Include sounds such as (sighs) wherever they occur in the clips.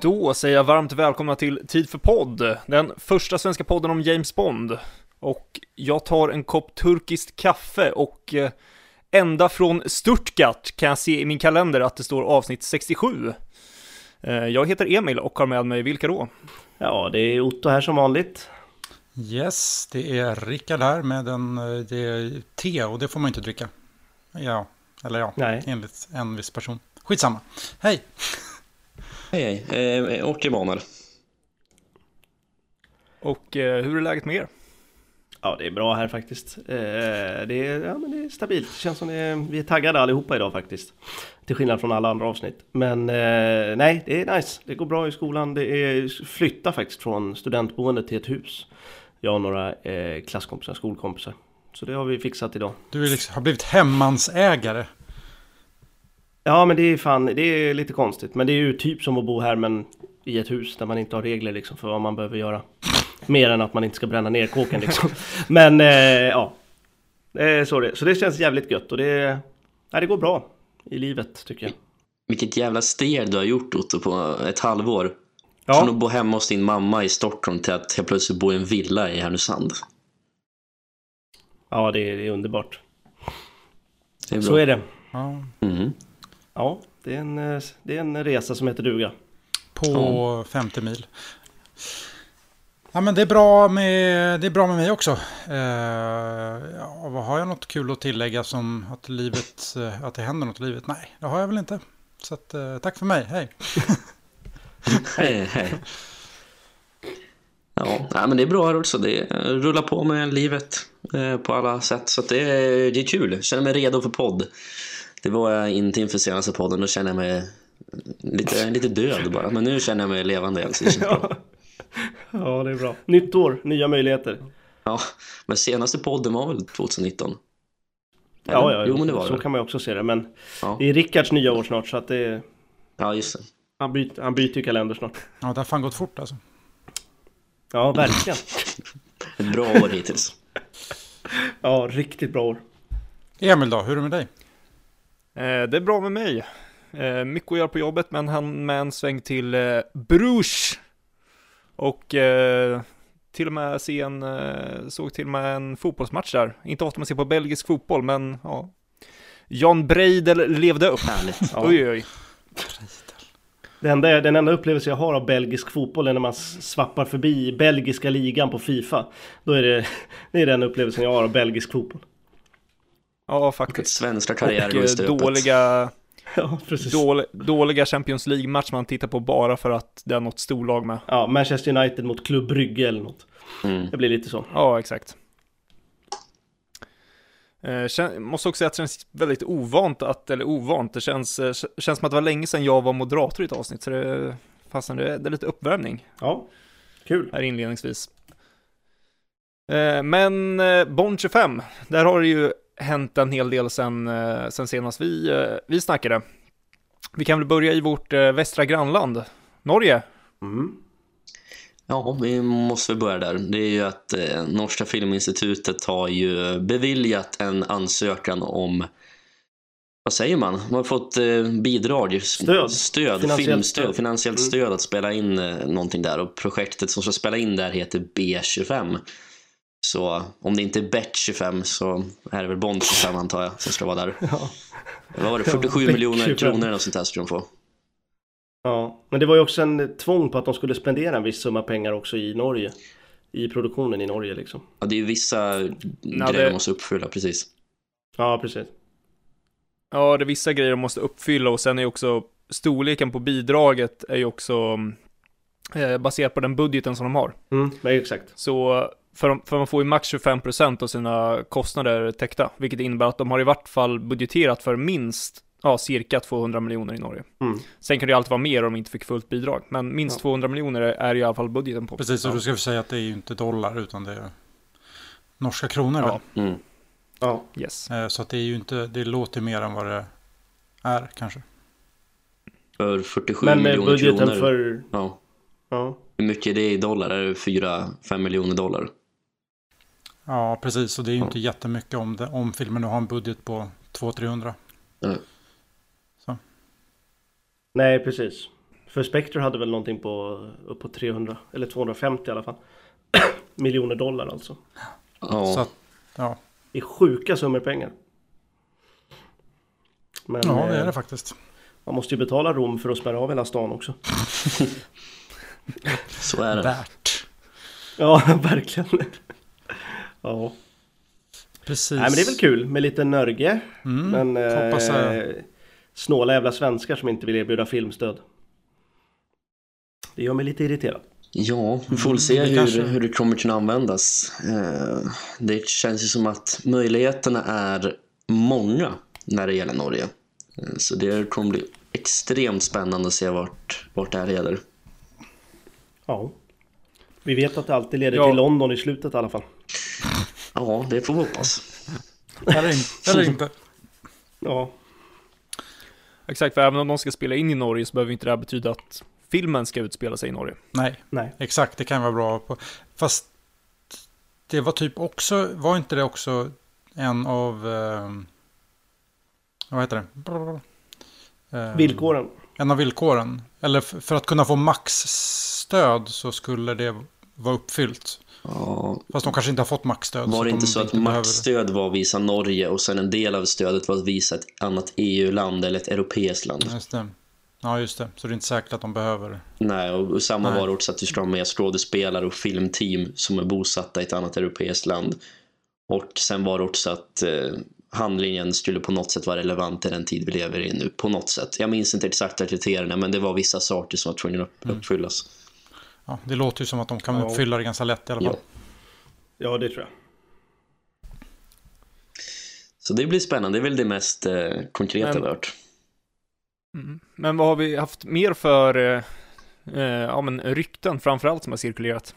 Då säger jag varmt välkomna till Tid för podd, den första svenska podden om James Bond. Och jag tar en kopp turkiskt kaffe och eh, ända från Stuttgart kan jag se i min kalender att det står avsnitt 67. Eh, jag heter Emil och har med mig vilka då? Ja, det är Otto här som vanligt. Yes, det är Rickard här med en eh, det är te och det får man inte dricka. Ja, eller ja, Nej. enligt en viss person. Skitsamma. Hej! Hej, hej. Eh, och Emanuel. Och eh, hur är läget med er? Ja, det är bra här faktiskt. Eh, det, är, ja, men det är stabilt. Det känns som det är, vi är taggade allihopa idag faktiskt. Till skillnad från alla andra avsnitt. Men eh, nej, det är nice. Det går bra i skolan. Det är flytta faktiskt från studentboende till ett hus. Jag och några eh, klasskompisar, skolkompisar. Så det har vi fixat idag. Du liksom, har blivit hemmansägare. Ja, men det är fan, det är lite konstigt. Men det är ju typ som att bo här men i ett hus där man inte har regler liksom för vad man behöver göra. Mer än att man inte ska bränna ner kåken liksom. (laughs) Men eh, ja, är så det Så det känns jävligt gött och det, ja, det går bra i livet tycker jag. Vilket jävla steg du har gjort Otto på ett halvår. Ja. Från att bo hemma hos din mamma i Stockholm till att helt plötsligt bo i en villa i Härnösand. Ja, det är, det är underbart. Det är. Så är det. Ja, Mhm. Ja, det är en, eh, det är en resa som heter duga. på 50 mil. Ja, men det är bra med, det är bra med mig också. Eh, ja, vad har jag något kul att tillägga som att livet, eh, att det händer något i livet? Nej, det har jag väl inte. Så att, eh, tack för mig, hej. (laughs) Hej, hej. Ja, nej, men det är bra också. Det rullar på med livet eh, på alla sätt. Så att det, är, det är kul. Jag känner mig redo för podd. Det var jag inte inför senaste podden. Då kände jag mig lite, lite död bara. Men nu känner jag mig levande. Alltså. Det känns bra. (laughs) Ja, det är bra. Nytt år, nya möjligheter. Ja, men senaste podden var väl 2019? Ja, ja, Eller? jo, men det var så det. kan man ju också se det. Men Ja. det är Rickards nya år snart så att det, Ja, just det. han, byter, han byter ju kalender snart. Ja, det har fan gått fort alltså. Ja, verkligen. (laughs) Ett bra år hittills. Ja, riktigt bra år. Emil då, hur är det med dig? Eh, det är bra med mig. Eh, mycket att göra på jobbet, men han med en sväng till eh, Bruges. Och till och med se en, såg till och med en fotbollsmatch där. Inte ofta man ser på belgisk fotboll, men ja. Jan Breidel levde upp. Härligt. (laughs) Ja. Oj, oj. Det enda, den enda upplevelse jag har av belgisk fotboll är när man svappar förbi belgiska ligan på Fifa. Då är det, (laughs) det är den upplevelsen jag har av belgisk fotboll. Ja, faktiskt. Svenska Och karriärer går i eh, stöpet. dåliga, (laughs) Ja, precis. dål, dåliga Champions League-match man tittar på bara för att det är något storlag med. Ja, Manchester United mot Club Brygge eller något. Mm. Det blir lite så. Ja, exakt. Eh, kän- måste också säga att det känns väldigt ovant att, eller ovant, det känns, eh, känns som att det var länge sedan jag var moderator i ett avsnitt, så det, fastän det, det är lite uppvärmning Ja, kul. här inledningsvis. Eh, men eh, Bond 25, där har det ju hänt en hel del sen, eh, sen senast vi, eh, vi snackade. Vi kan väl börja i vårt eh, västra grannland, Norge. Mm. Ja, vi måste börja där. Det är ju att eh, Norska Filminstitutet har ju beviljat en ansökan om vad säger man? Man har fått eh, bidrag, Stöd. stöd Finansiellt filmstöd, stöd. finansiellt Mm. stöd att spela in eh, någonting där och projektet som ska spela in där heter B25. Så om det inte är Bet 25 så är det väl Bond 25 antar jag som ska vara där. (laughs) Ja. Vad var det? Ja, 47 Bet miljoner 25. kronor eller något sånt där ska de få. ja, men det var ju också en tvång på att de skulle spendera en viss summa pengar också i Norge. I produktionen i Norge liksom. Ja, det är ju vissa grejer det- de måste uppfylla, precis. Ja, precis. Ja, det är vissa grejer de måste uppfylla och sen är ju också storleken på bidraget är ju också eh, baserat på den budgeten som de har. Mm, men exakt. Så för, för man får ju max 25% av sina kostnader täckta, vilket innebär att de har i vart fall budgeterat för minst ja, cirka 200 miljoner i Norge. Mm. Sen kan det ju alltid vara mer om de inte fick fullt bidrag, men minst Ja. 200 miljoner är i alla fall budgeten på. Precis, och ja. du ska vi säga att det är ju inte dollar utan det är norska kronor Ja. väl? Mm. Ja, Yes. Eh, Så att det är ju inte, det låter mer än vad det är kanske. För 47 men med miljoner budgeten kronor. för... Ja. Ja, Hur mycket är det i dollar? Är det 4-5 miljoner dollar? Ja, precis. Och det är ju Ja. inte jättemycket om, det, om filmen nu har en budget på 200-300. Mm. nej precis. För Spectre hade väl någonting på upp på 300 eller 250 i alla fall. (clears throat) Miljoner dollar alltså. Ja, Så att, ja. Det är sjuka summor pengar. Men ja, det är eh, det faktiskt. man måste ju betala Rom för att spärra av hela stan också. (laughs) så är det. Värt. Ja, (laughs) verkligen. Ja, Precis. Nej, men det är väl kul med lite nörge. Mm, Men eh, hoppas jag. snåla jävla svenskar som inte vill erbjuda filmstöd. Det gör mig lite irriterad. Ja, vi får väl se det hur, hur det kommer kunna användas. Eh, Det känns ju som att möjligheterna är många när det gäller Norge. Eh, Så det kommer bli extremt spännande att se vart, vart det här leder. Ja. Vi vet att det alltid leder Ja. till London i slutet i alla fall. Ja, det får vi hoppas. Eller, in, eller inte. Ja, Exakt, för även om de ska spela in i Norge så behöver inte det här betyda att filmen ska utspela sig i Norge. Nej, nej. exakt. Det kan vara bra på. Fast det var typ också, var inte det också en av, eh, vad heter det? Eh, Villkoren. En av villkoren. Eller för att kunna få maxstöd så skulle det vara uppfyllt. Ja, Fast de kanske inte har fått maxstöd. var det de inte så att behöver- maxstöd var att visa Norge och sen en del av stödet var att visa ett annat EU-land eller ett europeiskt land? Just det. Ja, just det. Så det är inte säkert att de behöver. Nej, och, samma Nej. var också att du ska ha med skådespelare och filmteam som är bosatta i ett annat europeiskt land. Och sen var det också att eh, handlingen skulle på något sätt vara relevant i den tid vi lever i nu, på något sätt. Jag minns inte exakta kriterierna, men det var vissa saker som var tvungna att Mm. Ja, det låter ju som att de kan Ja. uppfylla det ganska lätt i alla fall. Ja, det tror jag. Så det blir spännande, det är väl det mest eh, konkreta Men- vi har hört. Mm. Men vad har vi haft mer för eh, eh, ja, men rykten framförallt som har cirkulerat?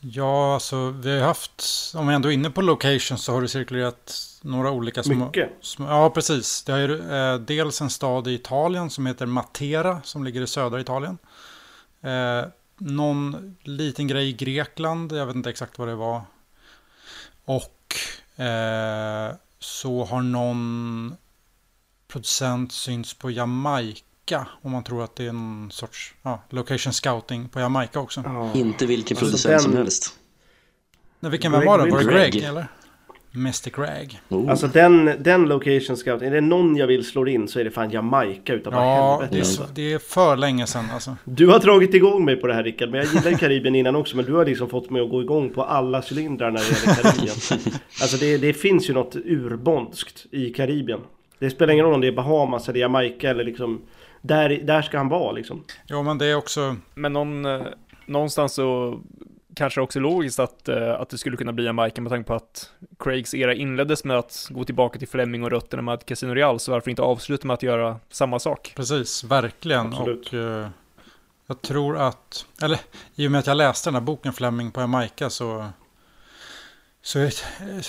Ja, alltså vi har haft, om vi ändå är inne på location så har det cirkulerat några olika små... Mycket. små ja, precis. Det är ju eh, dels en stad i Italien som heter Matera som ligger i södra Italien. Någon liten grej i Grekland, jag vet inte exakt vad det var. Och eh, så har någon producent synts på Jamaica. Om man tror att det är en sorts ja, location scouting på Jamaica också. Ja. Inte vilken Alltså, producent som helst. Nej, vilken vem var det? Var det Greg. Greg eller? Mr Greg. Oh. Alltså den, den location scout, är det någon jag vill slå in så är det fan Jamaica bara Ja, helvete. det är, så- det är för länge sedan alltså. Du har dragit igång mig på det här Rickard, men jag gillar ju Karibien innan också, men du har liksom fått mig att gå igång på alla cylindrar när det gäller Karibien. (laughs) alltså det, det finns ju något urbondskt i Karibien. Det spelar ingen roll om det är Bahamas eller Jamaica eller liksom, där, där ska han vara liksom. Jo, men det är också... Men någon, eh, någonstans så kanske också logiskt att, eh, att det skulle kunna bli Jamaica med tanke på att Craigs era inleddes med att gå tillbaka till Fleming och rötterna med Casino Real, så varför inte avsluta med att göra samma sak? Precis, verkligen. Absolut. Och eh, jag tror att... Eller i och med att jag läste den här boken Fleming på Jamaica så... Så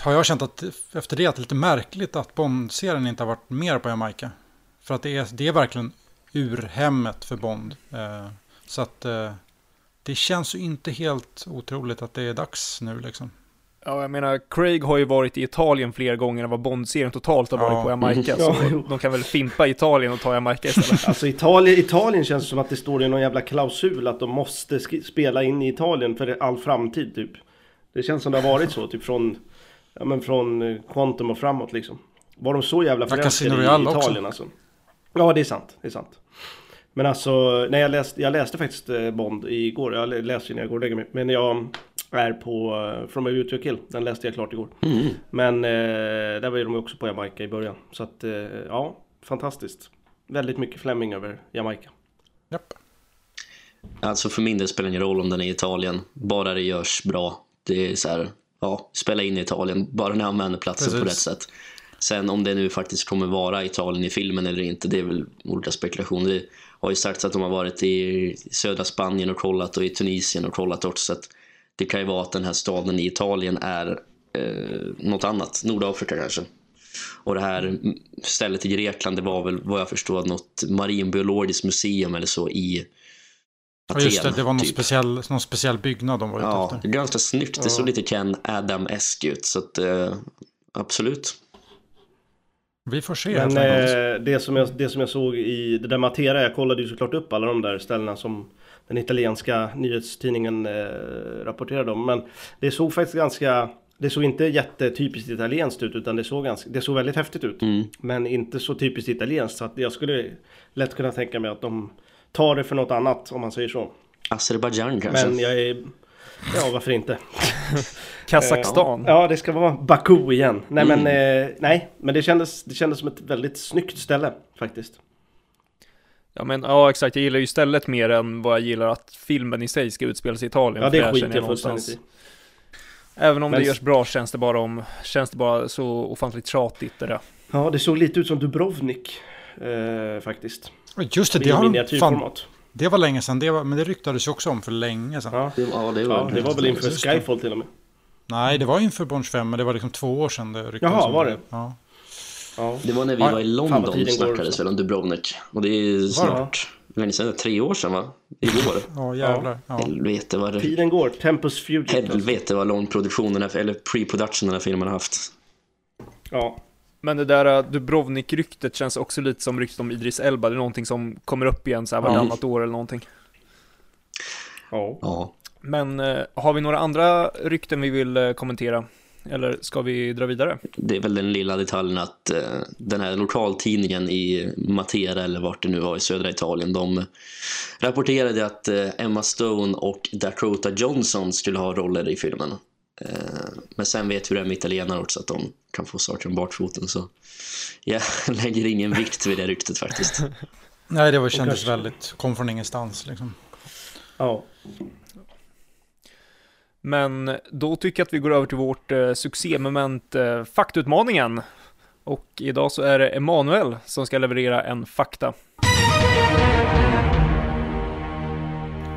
har jag känt att efter det att det är lite märkligt att Bond-serien inte har varit mer på Jamaica. För att det är, det är verkligen urhemmet för Bond. Eh, så att eh, det känns ju inte helt otroligt att det är dags nu liksom. Ja, jag menar, Craig har ju varit i Italien fler gånger än vad Bond-serien totalt har varit Ja. på Jamaica, (laughs) Ja, så jo. de kan väl fimpa Italien och ta Jamaica istället. (laughs) Alltså Italien, Italien känns som att det står i någon jävla klausul att de måste spela in i Italien för all framtid typ. Det känns som det har varit så, typ från, ja men från eh, Quantum och framåt liksom. Var de så jävla Ja, förälskade i Royale också. Italien alltså? Ja, det är sant. Det är sant. Men alltså, nej jag läste, jag läste faktiskt eh, Bond igår. Jag lä- läste innan jag går och lägger mig. Men jag är på From a View to a Kill. Den läste jag klart igår. Mm. Men eh, där var ju de också på Jamaica i början. Så att, eh, ja, fantastiskt. Väldigt mycket Fleming över Jamaica. Japp. Alltså för min del spelar det ingen roll om den är i Italien, bara det görs bra. Det är så här, ja, spela in i Italien, bara ni använder platsen på rätt Precis. sätt. Sen om det nu faktiskt kommer vara Italien i filmen eller inte, det är väl olika spekulationer. Det har ju sagts att de har varit i södra Spanien och kollat och i Tunisien och kollat också. Så att det kan ju vara att den här staden i Italien är eh, något annat, Nordafrika kanske. Och det här stället i Grekland, det var väl vad jag förstår något marinbiologiskt museum eller så i Ja, just det, Aten, det var någon, typ. speciell, någon speciell byggnad de var ute Ja, efter. är ganska snyggt. Det såg lite Ken Adam-esk ut. Så att, eh, absolut. Vi får se. Men eh, det, som jag, det som jag såg i det där Matera, jag kollade ju såklart upp alla de där ställena som den italienska nyhetstidningen eh, rapporterade om. Men det såg faktiskt ganska, det såg inte jättetypiskt italienskt ut utan det såg, ganska, det såg väldigt häftigt ut. Mm. Men inte så typiskt italienskt så att jag skulle lätt kunna tänka mig att de tar det för något annat om man säger så. Azerbajdzjan kanske? Men jag är, ja varför inte. (laughs) Kazakstan. Ja, det ska vara Baku igen. Nej, men, eh, nej, men det, kändes, det kändes som ett väldigt snyggt ställe faktiskt. Ja men ja exakt, jag gillar ju stället mer än vad jag gillar att filmen i sig ska utspela sig i Italien. Ja, det skiter jag fullständigt i. Även om Men- det görs bra känns det bara om, känns det bara så ofantligt tjatigt det där. Ja, det såg lite ut som Dubrovnik eh, faktiskt. Just det, det, har, fan, miniatyrformat. Det var länge sedan. Det var, men det ryktades ju också om för länge sedan. Ja. Det, ja, det var, ja, det var väl inför. Skyfall till och med. Nej, det var inför Bonds 5, men det var liksom två år sedan det ryktades Jaha, om var det? Ja. Ja. Det var när vi Ja, var i London vad tiden går snackades väl om Dubrovnik. Och det är snart, länge sedan, tre år sedan va? Igår. (laughs) Ja, jävlar. Ja. Helvete vad det... Tiden går, Tempus Fugitive. Helvete vad lång produktion den här, eller pre-production den här filmen har haft. Ja. Men det där äh, Dubrovnik-ryktet känns också lite som ryktet om Idris Elba. Det är någonting som kommer upp igen så här vartannat år eller någonting. ja. Ja. Men eh, har vi några andra rykten vi vill eh, kommentera? Eller ska vi dra vidare? Det är väl den lilla detaljen att eh, den här lokaltidningen i Matera eller vart det nu var i södra Italien de rapporterade att eh, Emma Stone och Dakota Johnson skulle ha roller i filmen. Eh, men sen vet vi hur det är med italienare också att de kan få saker om bakfoten så jag (laughs) lägger ingen vikt vid det ryktet faktiskt. (laughs) Nej, det var, kändes kanske- väldigt, kom från ingenstans liksom. ja. Men då tycker jag att vi går över till vårt eh, succémoment eh, Faktutmaningen. Och idag så är det Emanuel som ska leverera en fakta.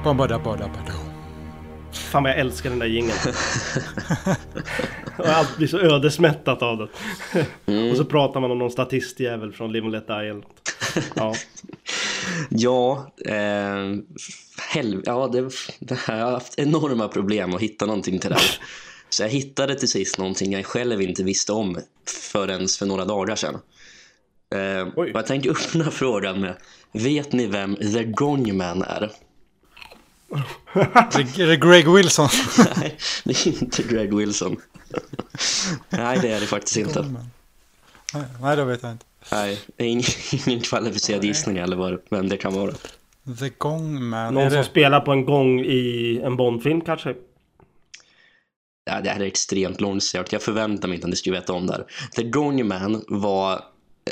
Bada, bada, bada. Fan vad jag älskar den där jingeln. Och Allt blir så ödesmättat av den. Mm. Och så pratar man om någon statistjävel från Live and Let Die eller något. Ja. (laughs) Ja, eh, helv- ja det, det här, jag har haft enorma problem att hitta någonting till det här. (laughs) Så jag hittade till sist någonting jag själv inte visste om förrän för några dagar sedan. Eh, och jag tänker öppna frågan med Vet ni vem The Gongman är? Är det- Greg Wilson? (laughs) Nej, det är inte Greg Wilson. Nej, det är det faktiskt inte. Nej, Nej, det vet jag inte. Nej, det är ingen, ingen kvalificerad gissning eller vad, vem det kan vara. The Gong Man. Någon är som det... spelar på en gång i en Bondfilm kanske? Ja, det här är extremt långsökt. Jag förväntar mig inte att ni skulle veta om det här. The Gong Man var eh,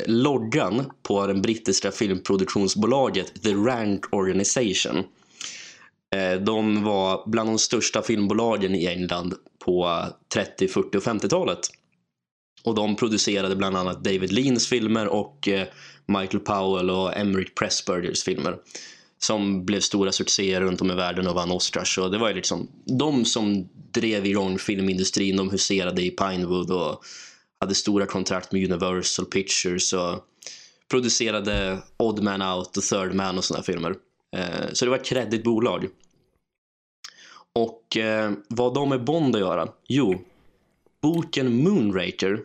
loggan på det brittiska filmproduktionsbolaget The Rank Organisation. Eh, de var bland de största filmbolagen i England på 30, 40 och 50-talet. Och de producerade bland annat David Leans filmer och eh, Michael Powell och Emmerich Pressburgers filmer. Som blev stora succéer runt om i världen och vann Oscars. Så det var ju liksom de som drev igång filmindustrin. De huserade i Pinewood och hade stora kontrakt med Universal Pictures och producerade Odd Man Out och Third Man och sådana filmer. Eh, så det var ett kreddigt bolag. Och eh, vad de med Bond att göra? Jo, boken Moonraker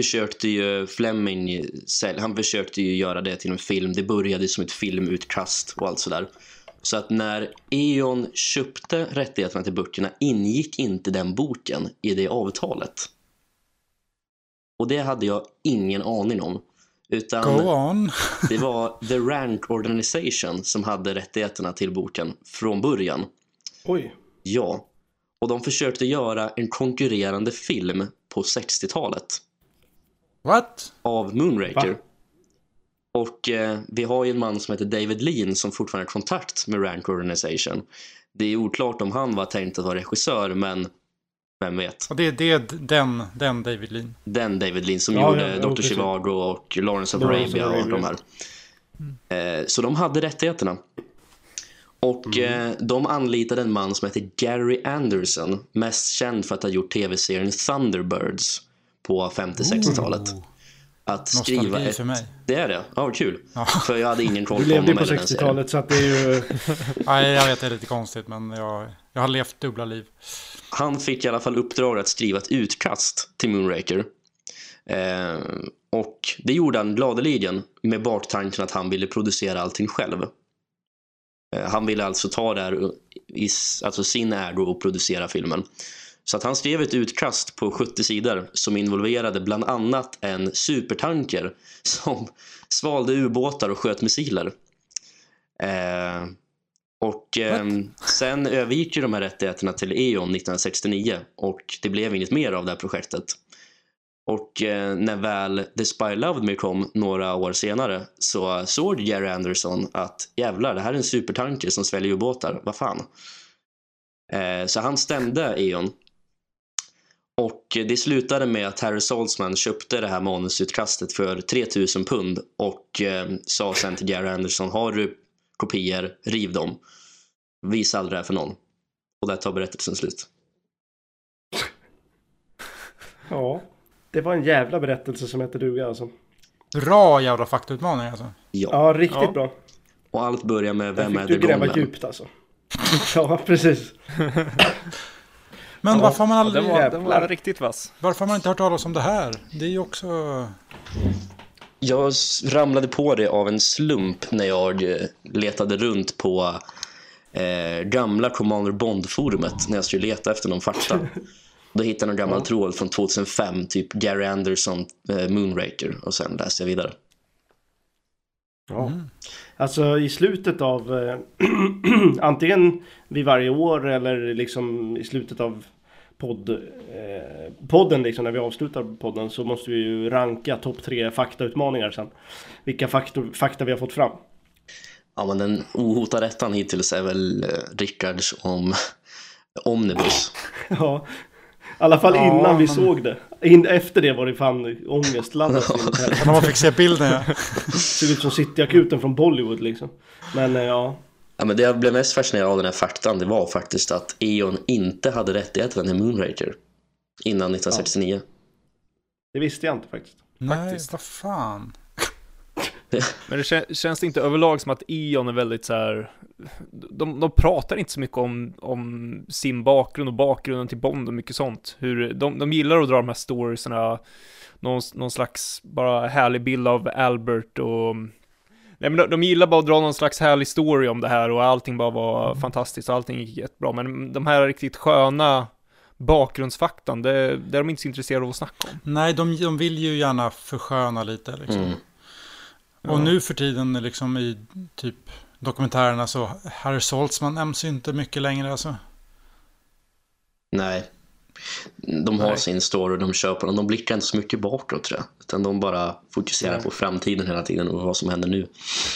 försökte ju Fleming sälja, han försökte ju göra det till en film. Det började som ett filmutkast och allt sådär. Så att när E.ON köpte rättigheterna till böckerna ingick inte den boken i det avtalet. Och det hade jag ingen aning om. Utan Go on. (laughs) det var The Rank Organization som hade rättigheterna till boken från början. Oj. Ja. Och de försökte göra en konkurrerande film på 60-talet What? av Moonraker. Va? Och eh, vi har ju en man som heter David Lean som fortfarande har kontakt med Rank Organization. Det är oklart om han var tänkt att vara regissör, men vem vet. Och det, det är den, den David Lean. Den David Lean som Ja, gjorde ja, ja, Dr. Chivago och Lawrence of Arabia och de här. Eh, så de hade rättigheterna. Och Mm. eh, de anlitade en man som heter Gary Anderson, mest känd för att ha gjort tv-serien Thunderbirds på 50-60-talet. Att skriva Nostalgi ett... för mig. Det är det? Ja, vad kul. Ja. För jag hade ingen koll Du på levde honom på eller den serien. 60-talet så att det är ju... (laughs) Nej, jag vet det är lite konstigt men jag, jag har levt dubbla liv. Han fick i alla fall uppdrag att skriva ett utkast till Moonraker. Eh, och det gjorde han gladeligen med baktanken att han ville producera allting själv. Eh, han ville alltså ta det här i alltså sin ägo och producera filmen. Så att han skrev ett utkast på 70 sidor som involverade bland annat en supertanker (laughs) som svalde ubåtar och sköt missiler. Eh, och eh, sen övergick ju de här rättigheterna till E.ON 1969 och det blev inget mer av det här projektet. Och eh, när väl The Spy Loved Me kom några år senare så såg Jerry Anderson att jävlar, det här är en supertanker som sväljer ubåtar, vad fan. Eh, så han stämde E.ON. Och det slutade med att Harry Saltzman köpte det här manusutkastet för 3000 pund och eh, sa sen till Jerry Anderson, har du kopior, riv dem. Visa aldrig det här för någon. Och där tar berättelsen slut. (laughs) Ja, det var en jävla berättelse som heter duga alltså. Bra jävla faktautmaning alltså. Ja. Ja, riktigt Ja. bra. Och allt börjar med Vem är fick the du gräva Man? djupt alltså. (laughs) Ja, precis. Men Ja, varför, har man Ja, aldrig, den, var, den var riktigt vass. varför har man inte hört talas om det här? Det är ju också... Jag ramlade på det av en slump när jag eh, letade runt på eh, gamla Commander Bond-forumet när jag skulle leta efter någon fakta. (laughs) Då hittade jag en gammal tråd från 2005, typ Gary Anderson, eh, Moonraker och sen läste jag vidare. Ja. Alltså i slutet av eh, (clears throat) antingen vid varje år eller liksom i slutet av podd, eh, podden liksom när vi avslutar podden så måste vi ju ranka topp tre faktautmaningar sen. Vilka faktor, fakta vi har fått fram. Ja, men den ohotade ettan hittills är väl eh, Rickards om Omnibus. (laughs) Ja, i alla fall Ja, innan vi men- såg det. In, efter det var det fan ångestladdat. (laughs) När man fick se bilden ja. (laughs) Såg ut som Cityakuten från Bollywood liksom. Men eh, ja, Ja, men det jag blev mest fascinerad av den här faktan det var faktiskt att E.ON inte hade rättigheterna till Moonraker innan 1969. det visste jag inte faktiskt. Nej, Faktiskt. vad fan. (laughs) Men det kän- känns det inte överlag som att Eon är väldigt så här. De, de pratar inte så mycket om, om sin bakgrund och bakgrunden till Bond och mycket sånt. Hur, de, de gillar att dra de här storiesarna, någon, någon slags bara härlig bild av Albert och Nej men de, de gillar bara att dra någon slags härlig story om det här och allting bara var fantastiskt och allting gick jättebra. Men de här riktigt sköna bakgrundsfaktan, det, det är de inte så intresserade av att snacka om. Nej, de, de vill ju gärna försköna lite liksom. Mm. Och nu för tiden liksom i typ dokumentärerna så Harry Saltzman nämns ju inte mycket längre alltså. Nej. De har Nej. sin story, de köper den. De blickar inte så mycket bakåt tror jag. Utan de bara fokuserar Nej. på framtiden hela tiden och vad som händer nu.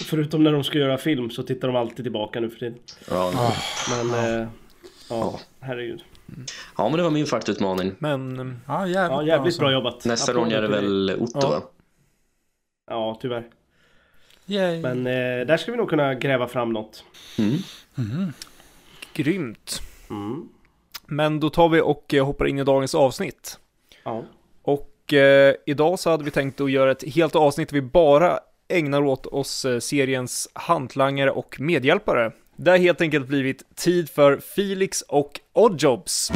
Förutom när de ska göra film så tittar de alltid tillbaka nu för tiden. Ja, Ah, Men eh, ja, Ja. herregud. ja men det var min faktutmaning. Men ja, jävligt, Ja, jävligt alltså. bra jobbat. Nästa gång är det väl Otto Ja. va? Ja, tyvärr. Yay. Men eh, där ska vi nog kunna gräva fram något. Mm. Mhm. grymt. Mm. Men då tar vi och eh, hoppar in i dagens avsnitt. Ja. Och eh, idag så hade vi tänkt att göra ett helt avsnitt där vi bara ägnar åt oss eh, seriens hantlangare och medhjälpare. Det har helt enkelt blivit tid för Felix och Oddjobs.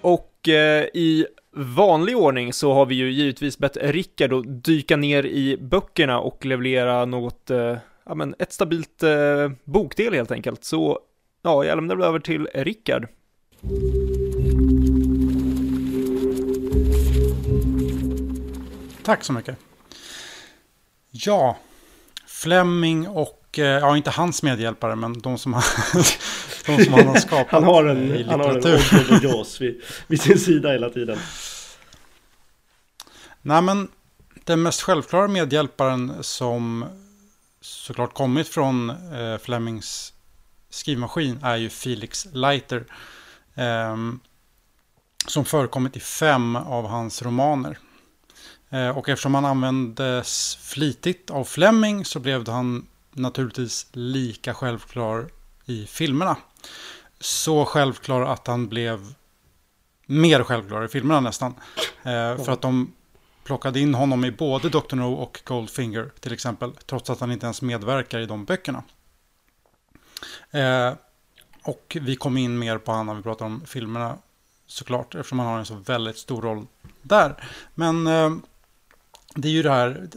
Och eh, i vanlig ordning så har vi ju givetvis bett Rickard att dyka ner i böckerna och leverera något, eh, ja men ett stabilt eh, bokdel helt enkelt. Så ja, jag lämnar över till Rickard. Tack så mycket. Ja, Fleming och, eh, ja inte hans medhjälpare, men de som, han- (laughs) de som han har skapat Han har i en, han har en Jaws vid, vid sin sida hela tiden. Nej, men den mest självklara medhjälparen som såklart kommit från eh, Flemings skrivmaskin är ju Felix Leiter. Eh, som förekommit i fem av hans romaner. Eh, och eftersom han användes flitigt av Fleming så blev han naturligtvis lika självklar i filmerna. Så självklar att han blev mer självklar i filmerna nästan. Eh, för att de plockade in honom i både Dr. No och Goldfinger till exempel. Trots att han inte ens medverkar i de böckerna. Eh, och vi kom in mer på han när vi pratar om filmerna såklart, eftersom han har en så väldigt stor roll där. Men eh, det är ju det här,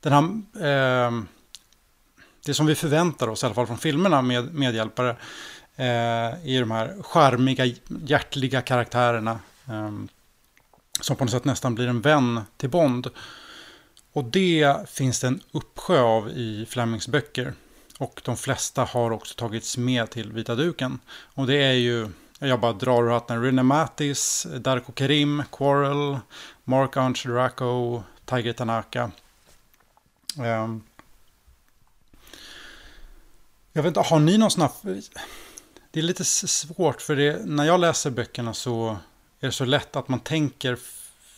den här, eh, det som vi förväntar oss, i alla fall från filmerna med medhjälpare, eh, är de här charmiga, hjärtliga karaktärerna. Eh, som på något sätt nästan blir en vän till Bond. Och det finns det en uppsjö av i Flemings böcker. Och de flesta har också tagits med till Vita duken. Och det är ju, jag bara drar ur hatten, Rene Mattis, Darko Karim, Quarrel, Mark Ange Draco, Tiger Tanaka. Um, jag vet inte, har ni någon sån här... Det är lite svårt för det, när jag läser böckerna så är det så lätt att man tänker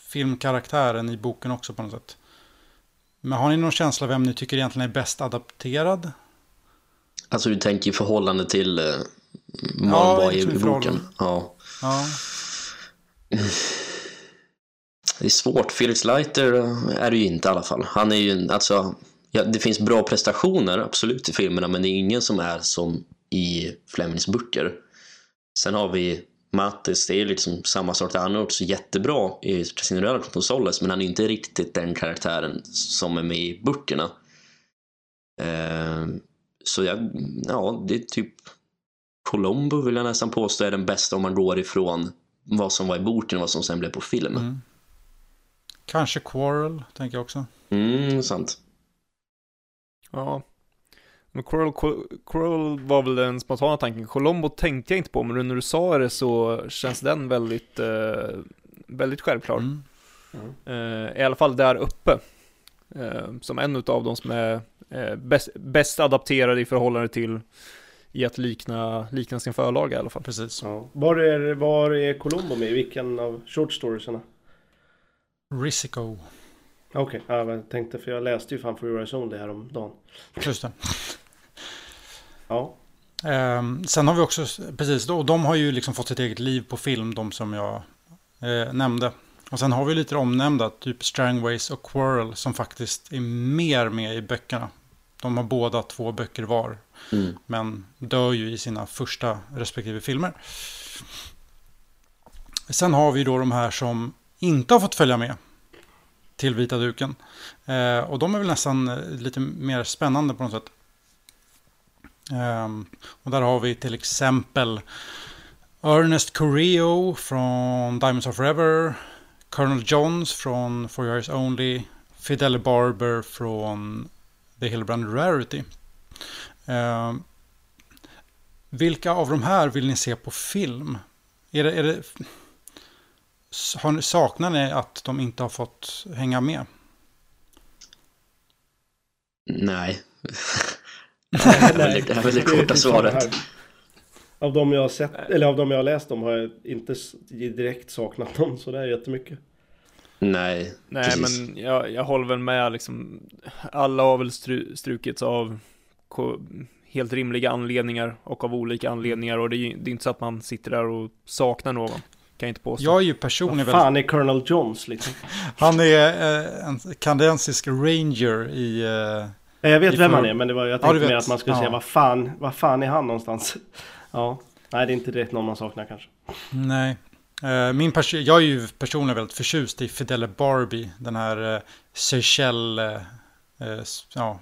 filmkaraktären i boken också på något sätt. Men har ni någon känsla vem ni tycker egentligen är bäst adapterad? Alltså du tänker i förhållande till eh, vad ja, var i, i boken? Ja. ja. (sighs) Det är svårt. Felix Leiter är det ju inte i alla fall. Han är ju, alltså, ja, det finns bra prestationer absolut i filmerna men det är ingen som är som i Flemings böcker. Sen har vi Mattis, det är liksom samma sak där. Han har också jättebra i Cinderella Consoles men han är inte riktigt den karaktären som är med i böckerna. Eh, så jag, ja, det är typ Colombo vill jag nästan påstå är den bästa om man går ifrån vad som var i boken och vad som sen blev på film. Mm. Kanske Quarrel, tänker jag också. Mm, sant. Ja. Men Quarrel, Quarrel var väl den spontana tanken. Colombo tänkte jag inte på, men när du sa det så känns den väldigt, eh, väldigt självklar. Mm. Mm. Eh, I alla fall där uppe. Eh, som en av de som är eh, bäst, bäst adapterade i förhållande till i att likna, likna sin förlaga i alla fall. Precis. Ja. Var, är, var är Colombo med? Vilken av short storiesarna? Risico. Okej, okay. ja, jag tänkte för jag läste ju fan For Your Eyes Only häromdagen. Just det. Ja. Um, sen har vi också, precis, och de har ju liksom fått sitt eget liv på film, de som jag eh, nämnde. Och sen har vi lite omnämnda, typ Strangways och Quarrel, som faktiskt är mer med i böckerna. De har båda två böcker var, mm. men dör ju i sina första respektive filmer. Sen har vi då de här som inte har fått följa med till vita duken. Eh, och de är väl nästan eh, lite mer spännande på något sätt. Ehm, och där har vi till exempel Ernest Correo från Diamonds of Forever. Colonel Johns från For Your Eyes Only. Fidel Barber från The Hillbrand Rarity. Eh, vilka av de här vill ni se på film? Är det, är det, har, saknar ni att de inte har fått hänga med? Nej. (laughs) (laughs) det är väl det korta svaret. Av de jag har sett, eller av de jag har läst om har jag inte direkt saknat dem så det är jättemycket. Nej, Nej precis. men jag, jag håller väl med liksom. Alla har väl stru, strukits av helt rimliga anledningar och av olika anledningar och det är, det är inte så att man sitter där och saknar någon. Kan jag inte påstå. Jag är ju personligen Vad fan är Colonel Johns liksom? (laughs) Han är eh, en kanadensisk ranger i... Eh, jag vet vem han är men det var, jag tänkte ja, mer att man skulle ja. säga vad fan, vad fan är han någonstans? (laughs) ja, nej det är inte direkt någon man saknar kanske. Nej. Eh, min jag är ju personligen väldigt förtjust i Fidele Barbie, den här eh, Seychelles, eh, ja,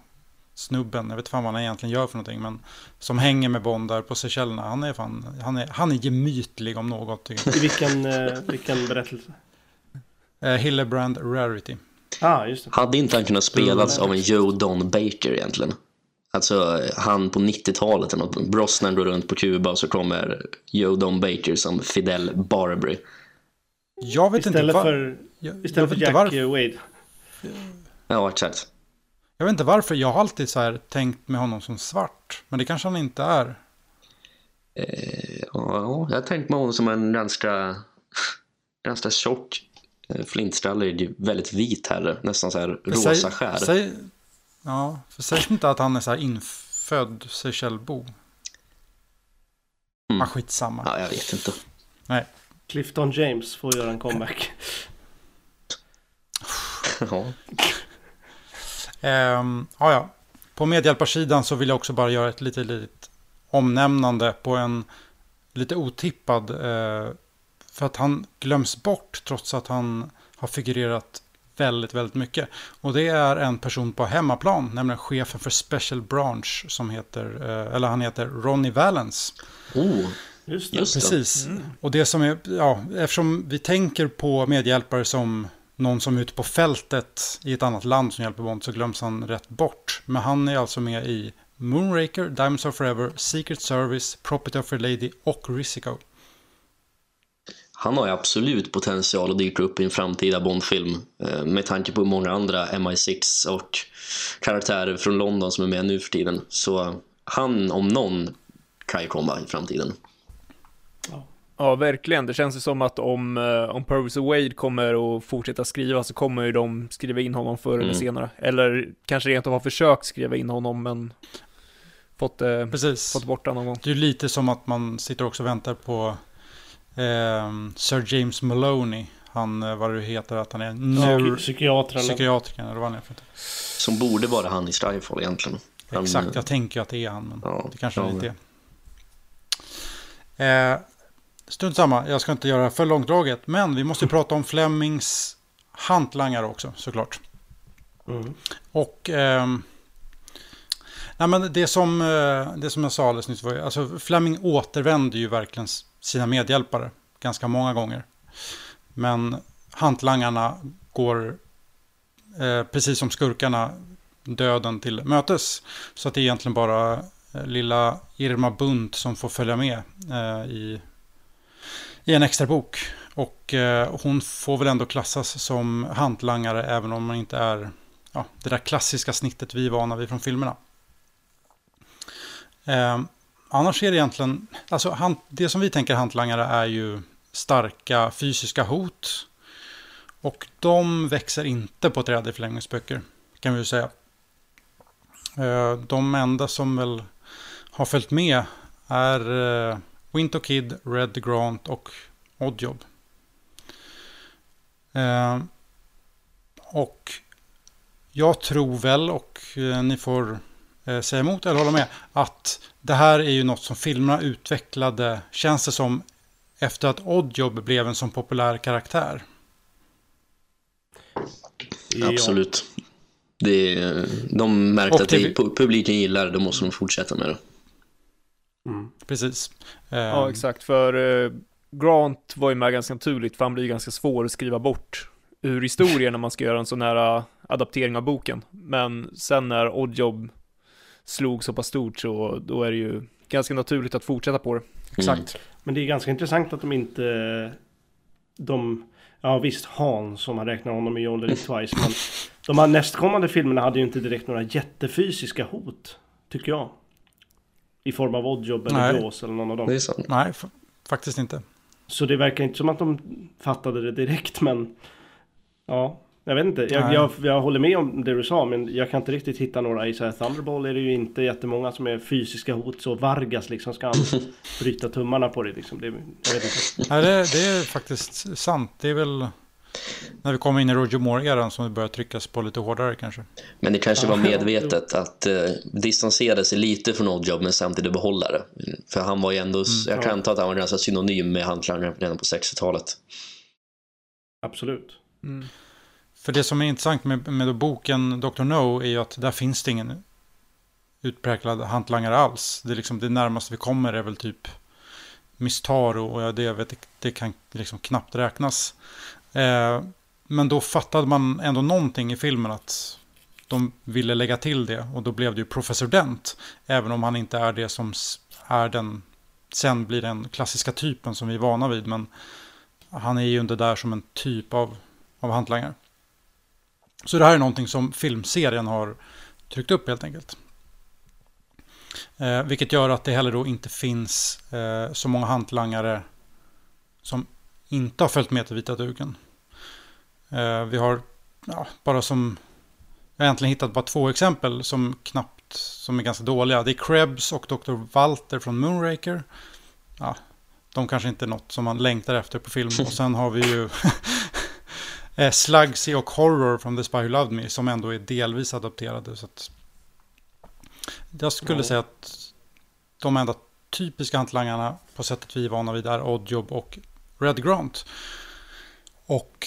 snubben, jag vet fan vad han egentligen gör för någonting, men som hänger med Bond där på Seychellerna. Han är fan, han är, han är gemytlig om något. I vilken, vilken berättelse? Hillebrand Rarity. Ah, just det. Hade inte han kunnat spelas av en Joe Don Baker egentligen? Alltså han på 90-talet, Brosnan går runt på Kuba och så kommer Joe Don Baker som Fidel Barbary. Jag vet istället inte var... för, Istället jag för Jack var... Wade. Ja, exakt. Jag vet inte varför, jag har alltid så här tänkt med honom som svart. Men det kanske han inte är. Eh, ja, jag har tänkt med honom som en ganska, ganska tjock eh, flintskallig, väldigt vit herre. Nästan så här rosa säg, skär. Säg, ja, för sägs inte att han är så här infödd Seychellebo? Mm. Ah, skitsamma. Ja, jag vet inte. Nej. Clifton James får göra en comeback. (laughs) ja. Um, ja, ja. På medhjälparsidan så vill jag också bara göra ett litet, litet omnämnande på en lite otippad uh, för att han glöms bort trots att han har figurerat väldigt, väldigt mycket. Och det är en person på hemmaplan, nämligen chefen för Special Branch som heter, eh, eller han heter Ronnie Valens. Oh, Just det. Precis. Och det som är, ja, eftersom vi tänker på medhjälpare som någon som är ute på fältet i ett annat land som hjälper Bond så glöms han rätt bort. Men han är alltså med i Moonraker, Diamonds of Forever, Secret Service, Property of a Lady och Risico. Han har ju absolut potential att dyka upp i en framtida Bondfilm eh, med tanke på många andra MI6 och karaktärer från London som är med nu för tiden. Så han om någon kan ju komma i framtiden. Ja, verkligen. Det känns ju som att om, eh, om Purvis och Wade kommer att fortsätta skriva så kommer ju de skriva in honom förr eller Mm. senare. Eller kanske rent av har försökt skriva in honom men fått, eh, Precis. fått bort den någon gång. Det är ju lite som att man sitter också och väntar på Sir James Maloney. Han, eh, vad det heter, att han är neur- Psykiatrarna. psykiatrikern eller vad han är för. Som borde vara han i Skyfall egentligen. Han, Exakt, jag tänker att det är han, men Ja, det kanske ja, det inte är. Eh, Strunt samma, jag ska inte göra för långdraget, men vi måste ju prata om Flemings hantlangare också, såklart. Mm. Och ehm, nej, men det, som, eh, det som jag sa alldeles nyss var ju, alltså Fleming återvänder ju verkligen sina medhjälpare ganska många gånger. Men hantlangarna går, eh, precis som skurkarna, döden till mötes. Så att det är egentligen bara eh, lilla Irma Bunt som får följa med eh, i, i en extra bok. Och eh, hon får väl ändå klassas som hantlangare även om man inte är ja, det där klassiska snittet vi är vana vid från filmerna. Eh, Annars är det egentligen, alltså han, det som vi tänker hantlangare är ju starka fysiska hot. Och de växer inte på träd i förlängningsböcker, kan vi ju säga. Eh, de enda som väl har följt med är eh, Winter Kid, Red Grant och Oddjob. Eh, och jag tror väl, och ni får säga emot eller hålla med, att det här är ju något som filmerna utvecklade, känns det som, efter att Oddjob blev en sån populär karaktär. Absolut. Det är, de märkte att det- det, pu- publiken gillar det, då måste de fortsätta med det. Mm. Precis. Eh, Ja, exakt. För eh, Grant var ju med ganska naturligt, för han blir ganska svår att skriva bort ur historien när man ska göra en sån här eh, adaptering av boken. Men sen när Oddjob slog så pass stort så då är det ju ganska naturligt att fortsätta på det. Exakt. Men det är ganska intressant att de inte... De... Ja visst, Hans som man räknar honom i Only Live (laughs) Twice. Men de här nästkommande filmerna hade ju inte direkt några jättefysiska hot. Tycker jag. I form av Oddjob eller. Jaws eller någon av dem. Nej, faktiskt inte. Så det verkar inte som att de fattade det direkt men... Ja, jag vet inte. Jag, jag, jag håller med om det du sa men jag kan inte riktigt hitta några i så här Thunderball är det ju inte jättemånga som är fysiska hot. Så Vargas liksom ska han (laughs) bryta tummarna på det liksom. Det, jag vet inte. Nej, det, det är faktiskt sant. Det är väl när vi kommer in i Roger Moore-eran som det börjar tryckas på lite hårdare kanske. Men det kanske var medvetet att eh, distansera sig lite från Oddjob men samtidigt behålla det. För han var ju ändå, jag kan ja. anta att han var ganska synonym med hantlangaren redan på 60-talet. Absolut. Mm. För det som är intressant med, med boken Dr. No är ju att där finns det ingen utpräglad hantlangare alls. Det, är liksom, det närmaste vi kommer är väl typ Mistaro och jag, det, vet, det kan liksom knappt räknas. Eh, men då fattade man ändå någonting i filmen att de ville lägga till det och då blev det ju Professor Dent. Även om han inte är det som är den, sen blir den klassiska typen som vi är vana vid. Men han är ju inte där som en typ av, av hantlangare. Så det här är någonting som filmserien har tryckt upp helt enkelt. Eh, vilket gör att det heller då inte finns eh, så många hantlangare som inte har följt med till vita duken. Eh, vi har ja, bara som jag har egentligen hittat bara två exempel som knappt som är ganska dåliga. Det är Krebs och Dr. Walter från Moonraker. Ja, de kanske inte är något som man längtar efter på film. (laughs) Och sen har vi ju eh, Slugsy och Horror från The Spy Who Loved Me som ändå är delvis adapterade. Så att jag skulle Ja. säga att de enda typiska hantlangarna på sättet vi är vana vid är Oddjob och Red Grant. Och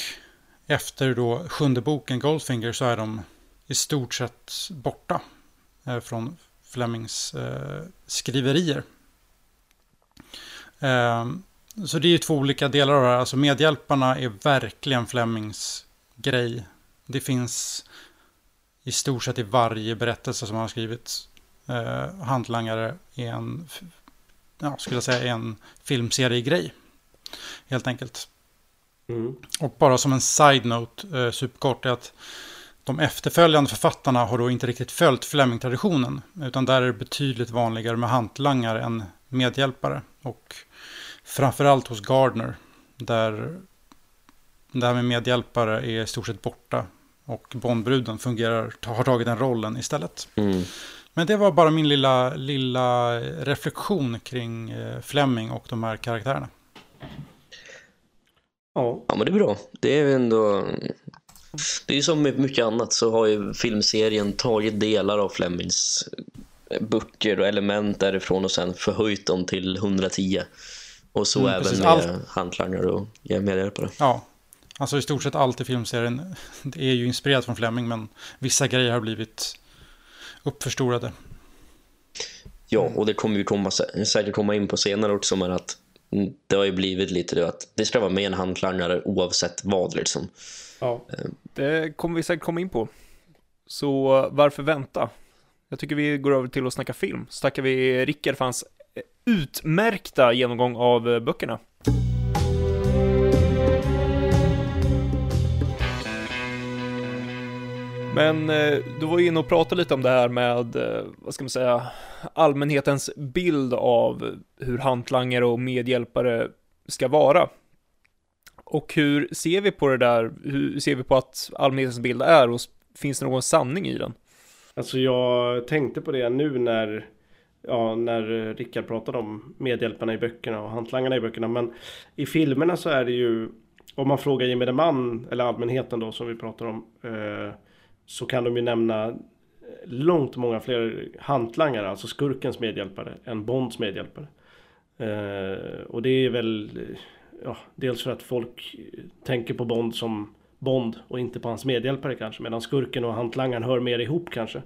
efter då sjunde boken Goldfinger så är de i stort sett borta eh, från Flemings eh, skriverier. Eh, så det är ju två olika delar av det här. Alltså medhjälparna är verkligen Flemings grej. Det finns i stort sett i varje berättelse som han har skrivit. Eh, hantlangare är en, ja, skulle jag säga, en filmserie-grej. Helt enkelt. Mm. Och bara som en side-note, eh, superkort, är att de efterföljande författarna har då inte riktigt följt Fleming-traditionen. Utan där är det betydligt vanligare med hantlangare än medhjälpare. Och framförallt hos Gardner, där det här med medhjälpare är i stort sett borta. Och Bondbruden fungerar, har tagit den rollen istället. Mm. Men det var bara min lilla, lilla reflektion kring eh, Fleming och de här karaktärerna. Ja. Ja men det är bra. Det är ju ändå... Det är ju som med mycket annat så har ju filmserien tagit delar av Flemings böcker och element därifrån och sen förhöjt dem till 110. Och så Mm, även precis. med Allt- och medhjälpare. Ja, alltså i stort sett allt i filmserien (laughs) det är ju inspirerat från Fleming men vissa grejer har blivit uppförstorade. Ja, och det kommer vi komma, sä- säkert komma in på senare också men att mm, det har ju blivit lite det att det ska vara med en hantlangare oavsett vad liksom. ja. Det kommer vi säkert komma in på. Så varför vänta? Jag tycker vi går över till att snacka film. Så tackar vi Rickard för hans utmärkta genomgång av eh, böckerna. Men eh, du var ju inne och pratade lite om det här med, eh, vad ska man säga, allmänhetens bild av hur hantlangare och medhjälpare ska vara. Och hur ser vi på det där? Hur ser vi på att allmänhetens bild är och finns det någon sanning i den? Alltså jag tänkte på det nu när Ja, när Rickard pratade om medhjälparna i böckerna och hantlangarna i böckerna. Men i filmerna så är det ju Om man frågar gemene man eller allmänheten då som vi pratar om eh, Så kan de ju nämna Långt många fler hantlangare, alltså skurkens medhjälpare, än Bonds medhjälpare. Eh, och det är väl ja, dels för att folk tänker på Bond som Bond och inte på hans medhjälpare kanske. Medan skurken och hantlangaren hör mer ihop kanske.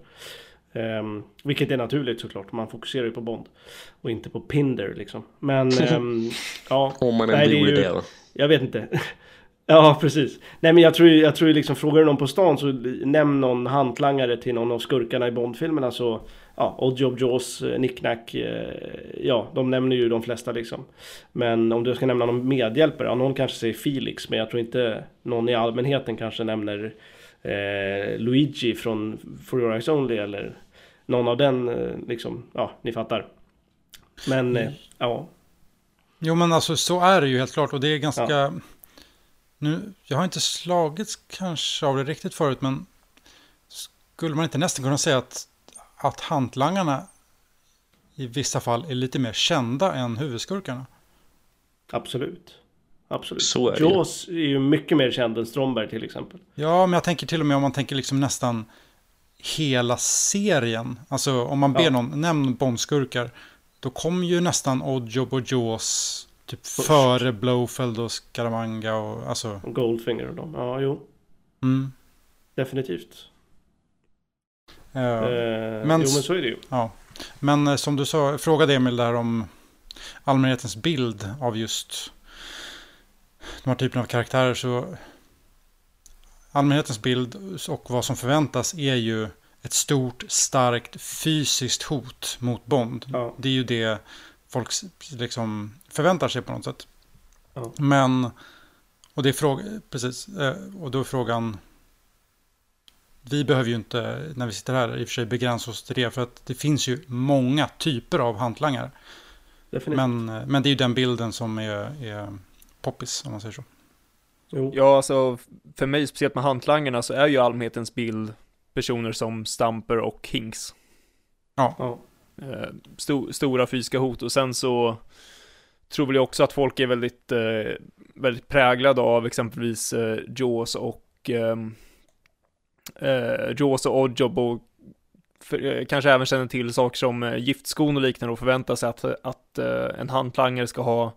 Ehm, vilket är naturligt såklart. Man fokuserar ju på Bond. Och inte på Pinder liksom. Men ehm, (laughs) ja. Om man ändå gjorde ju- det. Va? Jag vet inte. (laughs) ja, precis. Nej, men jag tror ju, jag tror ju liksom, frågar du någon på stan så nämn någon hantlangare till någon av skurkarna i Bond-filmerna så, ja, Oddjob Jaws, eh, Nick Nack, eh, ja, de nämner ju de flesta liksom. Men om du ska nämna någon medhjälpare, ja, någon kanske säger Felix, men jag tror inte någon i allmänheten kanske nämner eh, Luigi från For Your Eyes Only eller någon av den, eh, liksom, ja, ni fattar. Men, eh, ja, Jo men alltså så är det ju helt klart och det är ganska... Nu, jag har inte slagits kanske av det riktigt förut men skulle man inte nästan kunna säga att, att hantlangarna i vissa fall är lite mer kända än huvudskurkarna? Absolut. Absolut. Så är. Jaws är ju mycket mer känd än Stromberg till exempel. Ja, men jag tänker till och med om man tänker liksom nästan hela serien. Alltså om man ber Ja. någon, nämn Bondskurkar. Då kommer ju nästan Oddjob och Jaws typ Först. före Blowfeld och Scaramanga och alltså. Goldfinger och dem. Ja, jo. Mm. Definitivt. Eh, Eh, men jo, men så är det ju. Ja, men eh, som du sa, frågade Emil där om allmänhetens bild av just de här typerna av karaktärer så allmänhetens bild och vad som förväntas är ju ett stort, starkt fysiskt hot mot Bond. Ja. Det är ju det folk liksom förväntar sig på något sätt. Ja. Men, och det är frågan, precis, eh, och då är frågan vi behöver ju inte, när vi sitter här, i och för sig begränsa oss till det. För att det finns ju många typer av hantlangare. Definitivt. Men, men det är ju den bilden som är, är poppis, om man säger så. Jo. Ja, alltså för mig, speciellt med hantlangarna, så är ju allmänhetens bild personer som Stamper och Hinks. Ja. Eh, sto- stora fysiska hot och sen så tror väl jag också att folk är väldigt, eh, väldigt präglade av exempelvis eh, Jaws och ehm, eh, Jaws och Oddjob och för, eh, kanske även känner till saker som eh, giftskon och liknande och förväntar sig att, att eh, en hantlangare ska ha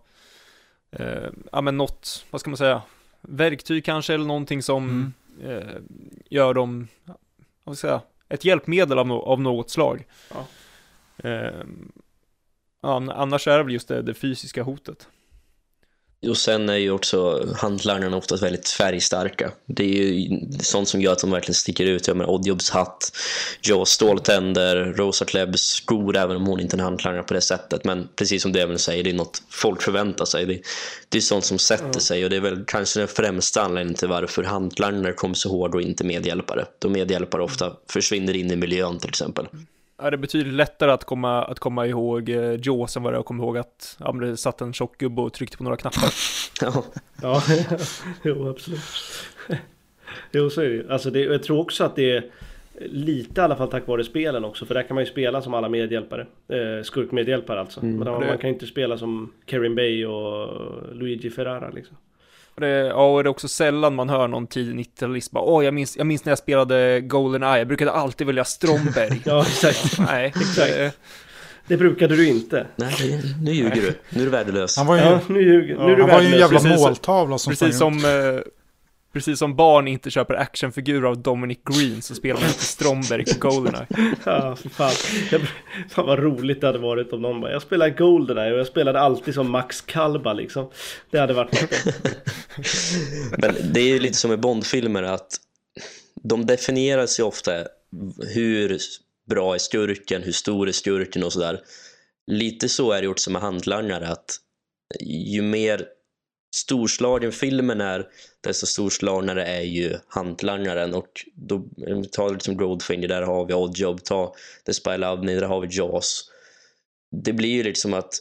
eh, ja men något, vad ska man säga, verktyg kanske eller någonting som Mm. eh, gör dem, vad ska jag säga, ett hjälpmedel av, no av något slag. Ja. Eh, annars är det väl just det, det fysiska hotet. Och sen är ju också handlarna oftast väldigt färgstarka. Det är ju sånt som gör att de verkligen sticker ut. Jag menar Oddjobs hatt, Joe ståltänder, Rosa Klebs skor, även om hon inte är handlangare på det sättet. Men precis som du även säger, det är något folk förväntar sig. Det, det är sånt som sätter sig och det är väl kanske den främsta anledningen till varför handlangare kommer så hård och inte medhjälpare. Då medhjälpare ofta försvinner in i miljön till exempel. Ja, det är betydligt lättare att komma, att komma ihåg eh, Jaws än vad det är att komma ihåg att ja, det satt en tjock gubbe och tryckte på några knappar. (laughs) Ja, Ja, (laughs) jo absolut. Jo så är det ju. Alltså det, jag tror också att det är lite i alla fall tack vare spelen också. För där kan man ju spela som alla medhjälpare. Eh, skurkmedhjälpare alltså. Men man, Det- man kan ju inte spela som Kerin Bay och Luigi Ferrara liksom. Och det, ja, och det är också sällan man hör någon tidig 90-talist bara Åh, jag minns, jag minns när jag spelade Goldeneye, jag brukade alltid välja Stromberg. (laughs) Ja exakt. Nej, Exakt. det- brukade du inte. nej, nu ljuger du. Nu är du värdelös. Han var ju, Ja, nu ljuger Nu är du han var ju en värdelös. jävla Precis- måltavla som precis som, eh, precis som barn inte köper actionfigurer av Dominic Green så spelar man inte Stromberg på Goldeneye. (laughs) Ja, för fan. Jag, fan vad roligt det hade varit om någon bara, jag spelar Goldeneye och jag spelade alltid som Max Kalba liksom. Det hade varit något. (laughs) Men det är ju lite som med Bondfilmer att de definierar sig ofta hur bra är skurken, hur stor är skurken och sådär. Lite så är det också med handlangare att ju mer storslagen filmen är desto storslagnare är ju handlangaren och då ta liksom Goldfinger, där har vi Oddjob, ta The Spy Love Me, där har vi Jaws. Det blir ju liksom att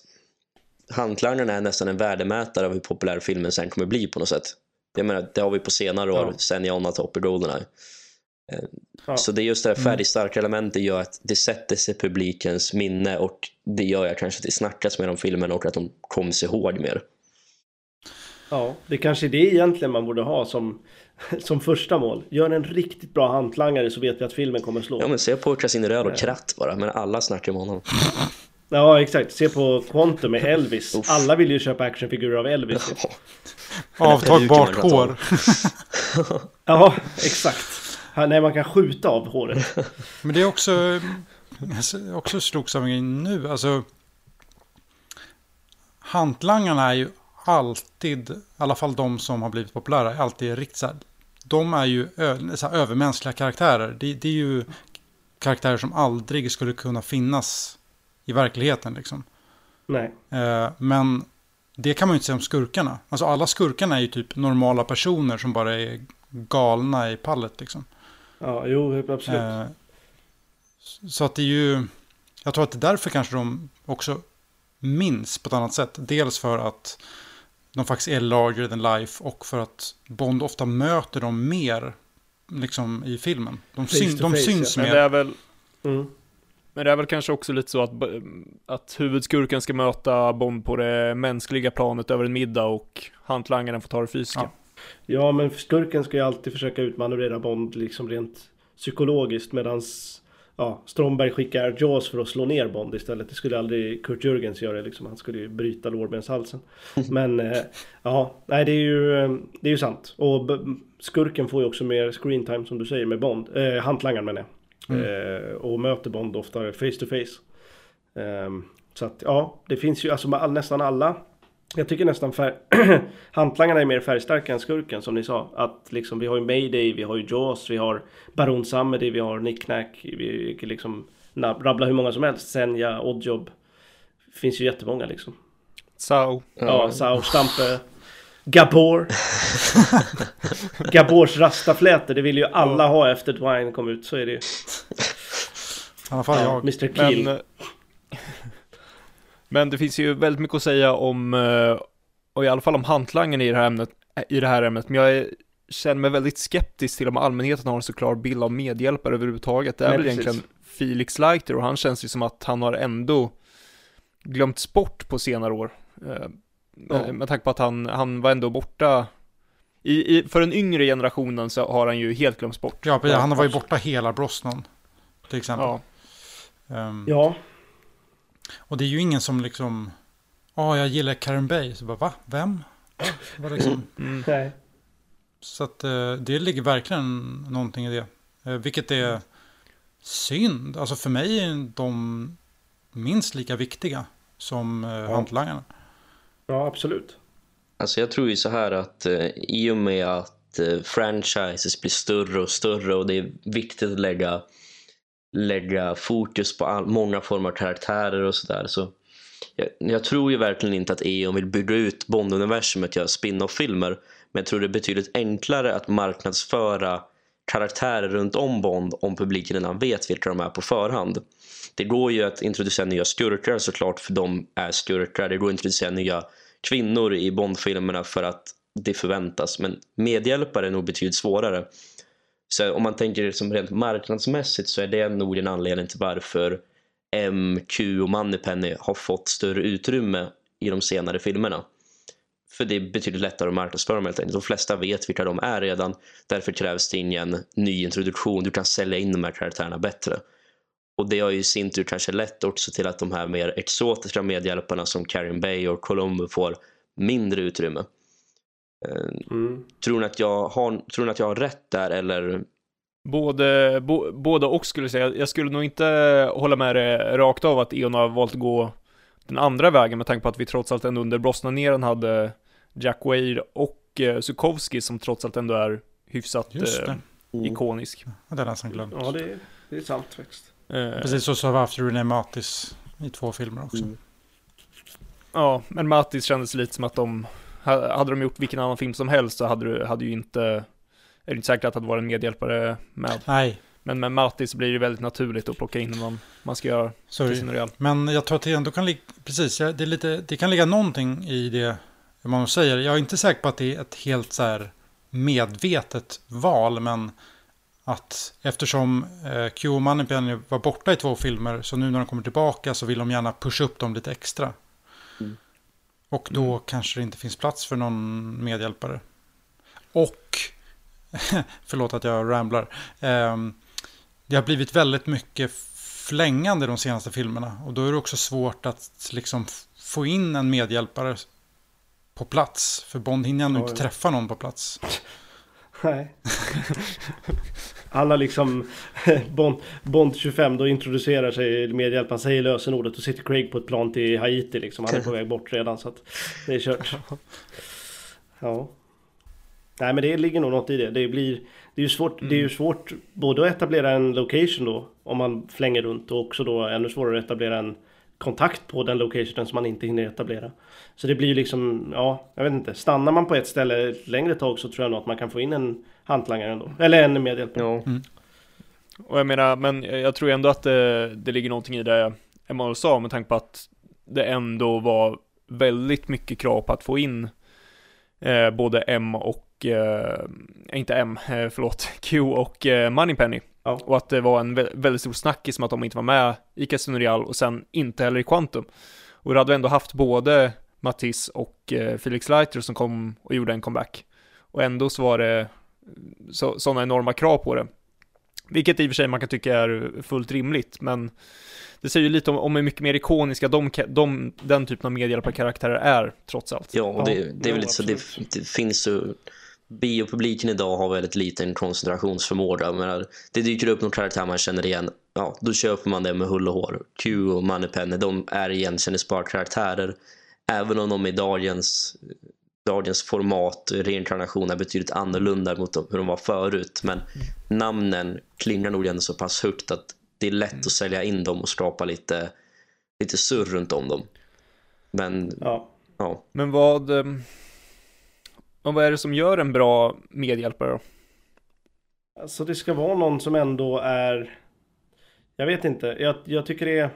handlangaren är nästan en värdemätare av hur populär filmen sen kommer bli på något sätt. Jag menar, det har vi på senare år, Ja. sen i On Top och Goldeneye. Ja. Så det är just det här Mm. färgstarka elementet gör att det sätter sig i publikens minne och det gör jag kanske att det snackas mer om filmen och att de kommer ihåg mer. Ja, det kanske är det egentligen man borde ha som, (laughs) som första mål. Gör en riktigt bra hantlangare så vet vi att filmen kommer slå. Ja men se på Casino Royale och Kratt bara, men alla snackar om honom. Ja, exakt. Se på Quantum med Elvis. Alla vill ju köpa actionfigurer av Elvis. ju. (laughs) Avtagbart hår. (laughs) Ja, exakt. Ja, Nej, man kan skjuta av håret. Men det är också, också slogs av en grej nu. Alltså, hantlangarna är ju alltid, i alla fall de som har blivit populära, är alltid riktigt så här, de är ju ö, så här, övermänskliga karaktärer. Det, det är ju karaktärer som aldrig skulle kunna finnas i verkligheten liksom. Nej. Eh, men det kan man ju inte säga om skurkarna. Alltså alla skurkarna är ju typ normala personer som bara är galna i pallet liksom. Ja, jo, absolut. Eh, Så att det är ju, jag tror att det är därför kanske de också minns på ett annat sätt. Dels för att de faktiskt är larger than life och för att Bond ofta möter dem mer liksom i filmen. De, Face syn, de face, syns Men mer. det är väl, Mm. men det är väl kanske också lite så att, att huvudskurken ska möta Bond på det mänskliga planet över en middag och hantlangaren får ta det fysiska. Ja. Ja, men skurken ska ju alltid försöka utmanövrera Bond liksom rent psykologiskt medans ja, Stromberg skickar Jaws för att slå ner Bond istället. Det skulle aldrig Kurt Jürgens göra liksom. Han skulle ju bryta lårbenshalsen. (laughs) Men eh, ja, nej det är ju, eh, det är ju sant. Och skurken får ju också mer screen time som du säger med Bond. Eh, hantlangaren menar jag. Eh, och möter Bond oftare face to face. Ehm, så att ja, det finns ju alltså all, nästan alla jag tycker nästan färg... (clears throat) Hantlangarna är mer färgstarka än skurken som ni sa. Att liksom vi har ju Mayday, vi har ju Jaws, vi har Baron Samedi, vi har Nick Knack. Vi kan liksom rabbla hur många som helst. Senja, Oddjob. Finns ju jättemånga liksom. Så, Ja, Sao, Stampe. Gabor. (laughs) Gabors rastaflätor, det vill ju alla ha efter Dwayne kom ut. Så är det ju. I alla fall Ja, jag. Mr men, Kill. eh, men det finns ju väldigt mycket att säga om, eh, och i alla fall om hantlangen i det här ämnet, i det här ämnet, men jag är, känner mig väldigt skeptisk till om allmänheten har en så klar bild av medhjälpare överhuvudtaget. Det är Nej, väl precis. egentligen Felix Leiter och han känns ju som att han har ändå glömts bort på senare år. Eh, Ja. Med tanke på att han, han var ändå borta i, i, för den yngre generationen så har han ju helt glömts bort. Ja, han var ju borta hela Brosnan. Till exempel. Ja, Ehm, Ja, Och det är ju ingen som liksom Ja, jag gillar Karen Bay. Så bara, va? Vem? Va? Var liksom, (laughs) Mm. Nej. så att eh, det ligger verkligen någonting i det. Eh, vilket är synd. Alltså för mig är de minst lika viktiga som eh, hantlangarna. Ja, absolut. Alltså jag tror ju så här att eh, i och med att eh, franchises blir större och större och det är viktigt att lägga, lägga fokus på all, många former av karaktärer och sådär så jag, jag tror ju verkligen inte att E.ON vill bygga ut Bond-universumet och göra spin-off-filmer men jag tror det är betydligt enklare att marknadsföra karaktärer runt om Bond om publiken redan vet vilka de är på förhand. Det går ju att introducera nya skurkar såklart för de är skurkar. Det går att introducera nya kvinnor i Bond-filmerna för att det förväntas. Men medhjälpare är nog betydligt svårare. Så om man tänker som rent marknadsmässigt så är det nog en anledning till varför MQ och Moneypenny har fått större utrymme i de senare filmerna. För det är betydligt lättare att marknadsföra dem helt enkelt. De flesta vet vilka de är redan. Därför krävs det ingen ny introduktion. Du kan sälja in de här karaktärerna bättre. Och det har ju i sin tur kanske lett också till att de här mer exotiska medhjälparna som Karin Bay och Colombo får mindre utrymme. Mm. Tror ni att jag har, tror ni att jag har rätt där eller? Både, bo, både och skulle jag säga. Jag skulle nog inte hålla med det rakt av att Eon har valt att gå den andra vägen med tanke på att vi trots allt ändå under Brosnan-eran hade Jack Wade och eh, Sukowski som trots allt ändå är hyfsat eh, det. ikonisk. Ja, Det är nästan glömt. Ja, det, det är sant faktiskt. Eh, Precis så så har vi haft René Matis i två filmer också. Mm. Ja, men Mattis kändes lite som att de, hade de gjort vilken annan film som helst så hade, du, hade ju inte, är det inte säkert att det var en medhjälpare med. Nej, Men med Mattis blir det väldigt naturligt att plocka in när man, ska göra sorry. Real. Men jag tror att det ändå kan ligga, precis, det, är lite, det kan ligga någonting i det man säger. Jag är inte säker på att det är ett helt så här medvetet val, men att eftersom eh, Q och Moneypenny var borta i två filmer, så nu när de kommer tillbaka så vill de gärna pusha upp dem lite extra. Mm. Och då kanske det inte finns plats för någon medhjälpare. Och, (laughs) förlåt att jag ramblar, ehm, det har blivit väldigt mycket flängande de senaste filmerna. Och då är det också svårt att liksom få in en medhjälpare på plats. För Bond hinner ändå inte träffa någon på plats. Nej. (laughs) Alla liksom (laughs) Bond, Bond 25 då introducerar sig medhjälparen, säger lösenordet och sitter Craig på ett plan till Haiti liksom. Han är på (laughs) väg bort redan så att det är kört. Ja. Nej men det ligger nog något i det. Det blir det är ju svårt, det är ju svårt både att etablera en location då om man flänger runt och också då ännu svårare att etablera en kontakt på den locationen som man inte hinner etablera. Så det blir ju liksom, ja, jag vet inte. Stannar man på ett ställe ett längre tag så tror jag nog att man kan få in en hantlangare ändå. Eller en medhjälpare. Ja, Och jag menar, men jag tror ändå att det, det ligger någonting i det Emanuel sa med tanke på att det ändå var väldigt mycket krav på att få in eh, både M och, eh, inte M, eh, förlåt, (laughs) Q och eh, Moneypenny. Ja. Och att det var en vä- väldigt stor snackis om att de inte var med i Casino Real och sen inte heller i Quantum. Och då hade vi ändå haft både Matisse och eh, Felix Leiter som kom och gjorde en comeback. Och ändå så var det så, sådana enorma krav på det. Vilket i och för sig man kan tycka är fullt rimligt, men det säger ju lite om, om hur mycket mer ikoniska de, de, den typen av medhjälparkaraktärer är, trots allt. ja och det, Ja, det är väl lite så det, det finns ju biopubliken idag har väldigt liten koncentrationsförmåga. Menar, det dyker upp någon karaktär man känner igen. Ja, då köper man det med hull och hår. Q och Moneypenny, de är igenkännbara karaktärer. Även om de i dagens, dagens format, reinkarnation, är betydligt annorlunda mot hur de var förut. Men namnen klingar nog ändå så pass högt att det är lätt att sälja in dem och skapa lite, lite surr runt om dem. Men Ja. ja, Men vad, eh, och vad är det som gör en bra medhjälpare då? Alltså det ska vara någon som ändå är... Jag vet inte. Jag, jag tycker det är...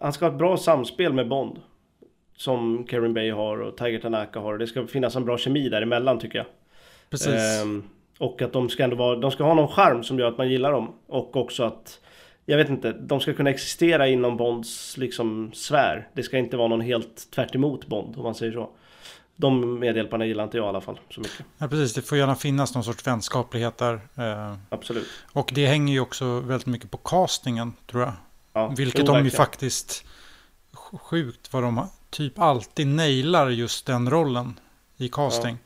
Han ska ha ett bra samspel med Bond. Som Karen Bay har och Tiger Tanaka har. Det ska finnas en bra kemi däremellan tycker jag. Precis. Ehm, och att de ska ändå vara, de ska ha någon charm som gör att man gillar dem. Och också att, jag vet inte, de ska kunna existera inom Bonds liksom sfär. Det ska inte vara någon helt tvärt emot Bond om man säger så. De medhjälparna gillar inte jag i alla fall så mycket. Ja, precis. Det får gärna finnas någon sorts vänskaplighet där. Eh, Absolut. och det hänger ju också väldigt mycket på castingen, tror jag. Ja, Vilket jo, de ju faktiskt... sj- Sjukt vad de har- typ alltid nailar just den rollen i casting.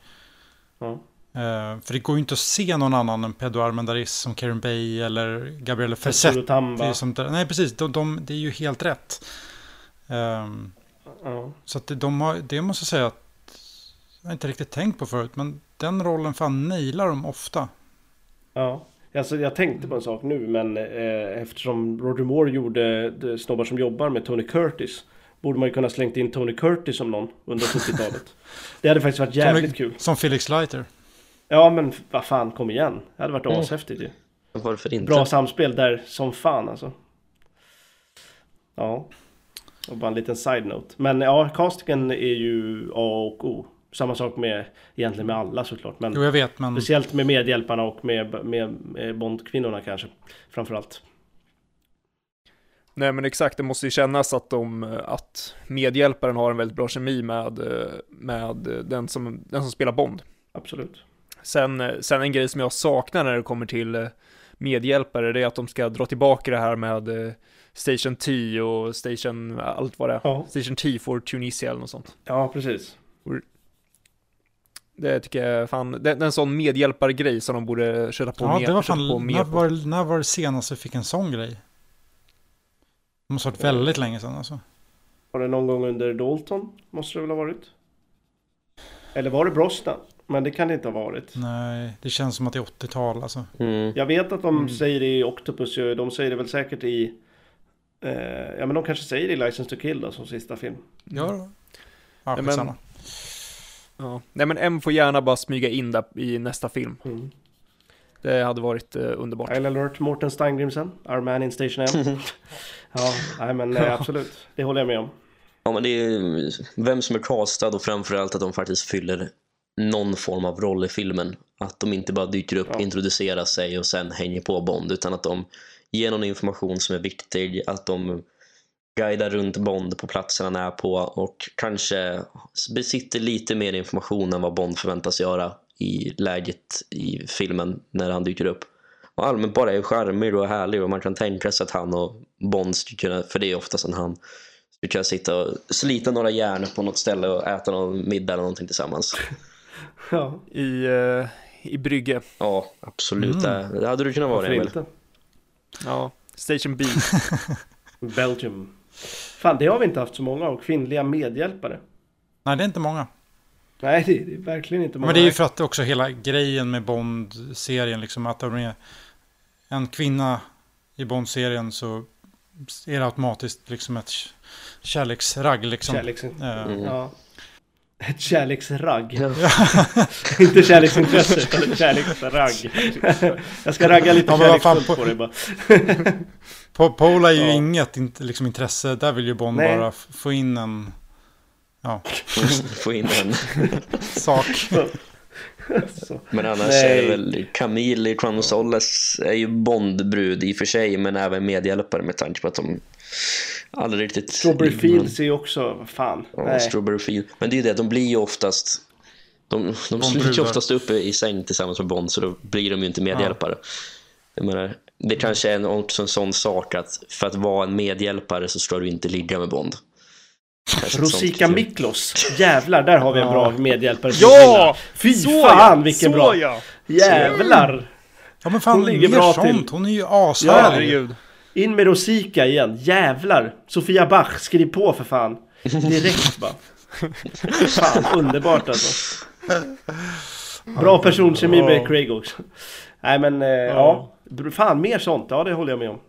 Ja. Eh, för det går ju inte att se någon annan än Pedro Armendariz som Karen Bay eller som där. Nej, precis. De, de, det är ju helt rätt. Ehm, Ja. så att de har, det måste jag säga att jag inte riktigt tänkt på förut. Men den rollen fan nailar de ofta. Ja, alltså jag tänkte på en sak nu men eh, eftersom Roger Moore gjorde de Snobbar som jobbar med Tony Curtis Borde man ju kunna slängt in Tony Curtis som någon under 70-talet Det hade faktiskt varit jävligt Tony- kul. Som Felix Leiter. Ja men vad fan kom igen. Det hade varit Mm. ashäftigt ju. Varför inte? Bra samspel där som fan alltså. Ja Och bara en liten side-note Men ja, castingen är ju A och O. Samma sak med egentligen med alla såklart men Jo, jag vet, men Speciellt med medhjälparna och med, med, med Bondkvinnorna kanske Framförallt Nej men exakt, det måste ju kännas att, de, att medhjälparen har en väldigt bra kemi med, med den, som, den som spelar Bond. Absolut Sen, sen en grej som jag saknar när det kommer till medhjälpare, det är att de ska dra tillbaka det här med eh, Station T och Station, allt vad det är. Ja, Station T for Tunisia eller något sånt. ja precis Det tycker jag fan, det, det är en sån medhjälpargrej som de borde köra på ja, mer, det var köra på fan, mer när var, det- när var det senast vi fick en sån grej? Det måste ha varit väldigt länge sedan alltså. Var det någon gång under Dalton? Måste det väl ha varit? Eller var det Brosnan? Men det kan det inte ha varit Nej, det känns som att det är 80-tal alltså. Mm. Jag vet att de Mm. säger det i Octopus De säger det väl säkert i eh, Ja men de kanske säger det i License to Kill då som sista film Ja, ja Nej, men- skitsamma. Ja. Nej men M får gärna bara smyga in där i nästa film. mm. Det hade varit eh, underbart. Isle alert Morten Steingrimsen Our man in Station M (laughs) Ja, nej men eh, absolut Det håller jag med om Ja, men det är vem som är castad och framförallt att de faktiskt fyller någon form av roll i filmen. Att de inte bara dyker upp, Ja. introducerar sig och sen hänger på Bond utan att de ger någon information som är viktig, att de guidar runt Bond på platsen han är på och kanske besitter lite mer information än vad Bond förväntas göra i läget i filmen när han dyker upp. Och allmänt bara är charmig och härlig och man kan tänka sig att han och Bond skulle kunna, för det är oftast en han, skulle kunna sitta och slita några järn på något ställe och äta någon middag eller någonting tillsammans. (laughs) Ja, I, eh, I Brygge. Ja, absolut. Det, det hade du kunnat vara Emil. Ja, Station B. (laughs) Belgium Fan det har vi inte haft så många av, kvinnliga medhjälpare Nej, det är inte många. Nej det är, det är verkligen inte många Men det är ju för att också hela grejen med Bond-serien, liksom att de är en kvinna i Bond-serien så är det automatiskt liksom ett kärleksragg liksom. Kärleks... Eh, Mm. Ja. Ett kärleksragg. (laughs) Inte kärleksintresse, utan ett kärleksragg. Jag ska ragga lite Ja, kärleksfullt på- på dig bara. Paul är ju Ja. inget liksom, intresse, där vill ju Bond Nej. bara få in en ja, Få in en. (laughs) sak. Så. Men annars Nej. är det väl Camille i Consoles är ju Bondbrud i och för sig men även medhjälpare med tanke på att de aldrig riktigt... Strawberry Fields är ju också, fan. Ja, Nej. Strawberry Field. Men det är ju det, de blir ju oftast de, de slutar ju oftast uppe i säng tillsammans med Bond så då blir de ju inte medhjälpare. Jag menar, det kanske är en, också en sån sak att för att vara en medhjälpare så ska du inte ligga med Bond. Rosika. Miklos. Jävlar, där har vi en bra medhjälpare. Ja! Fy Så fan ja! vilken så bra. Ja. Jävlar. Ja men fan, Hon ligger bra sånt. till. Hon är ju Ja, ashärlig. Herregud. In med Rosika igen. Jävlar. Sofia Bach, skriv på för fan. Direkt bara. (laughs) Fan, underbart alltså. Bra personkemi med Craig också. Nej men, eh, ja. Fan, mer sånt. Ja, det håller jag med om.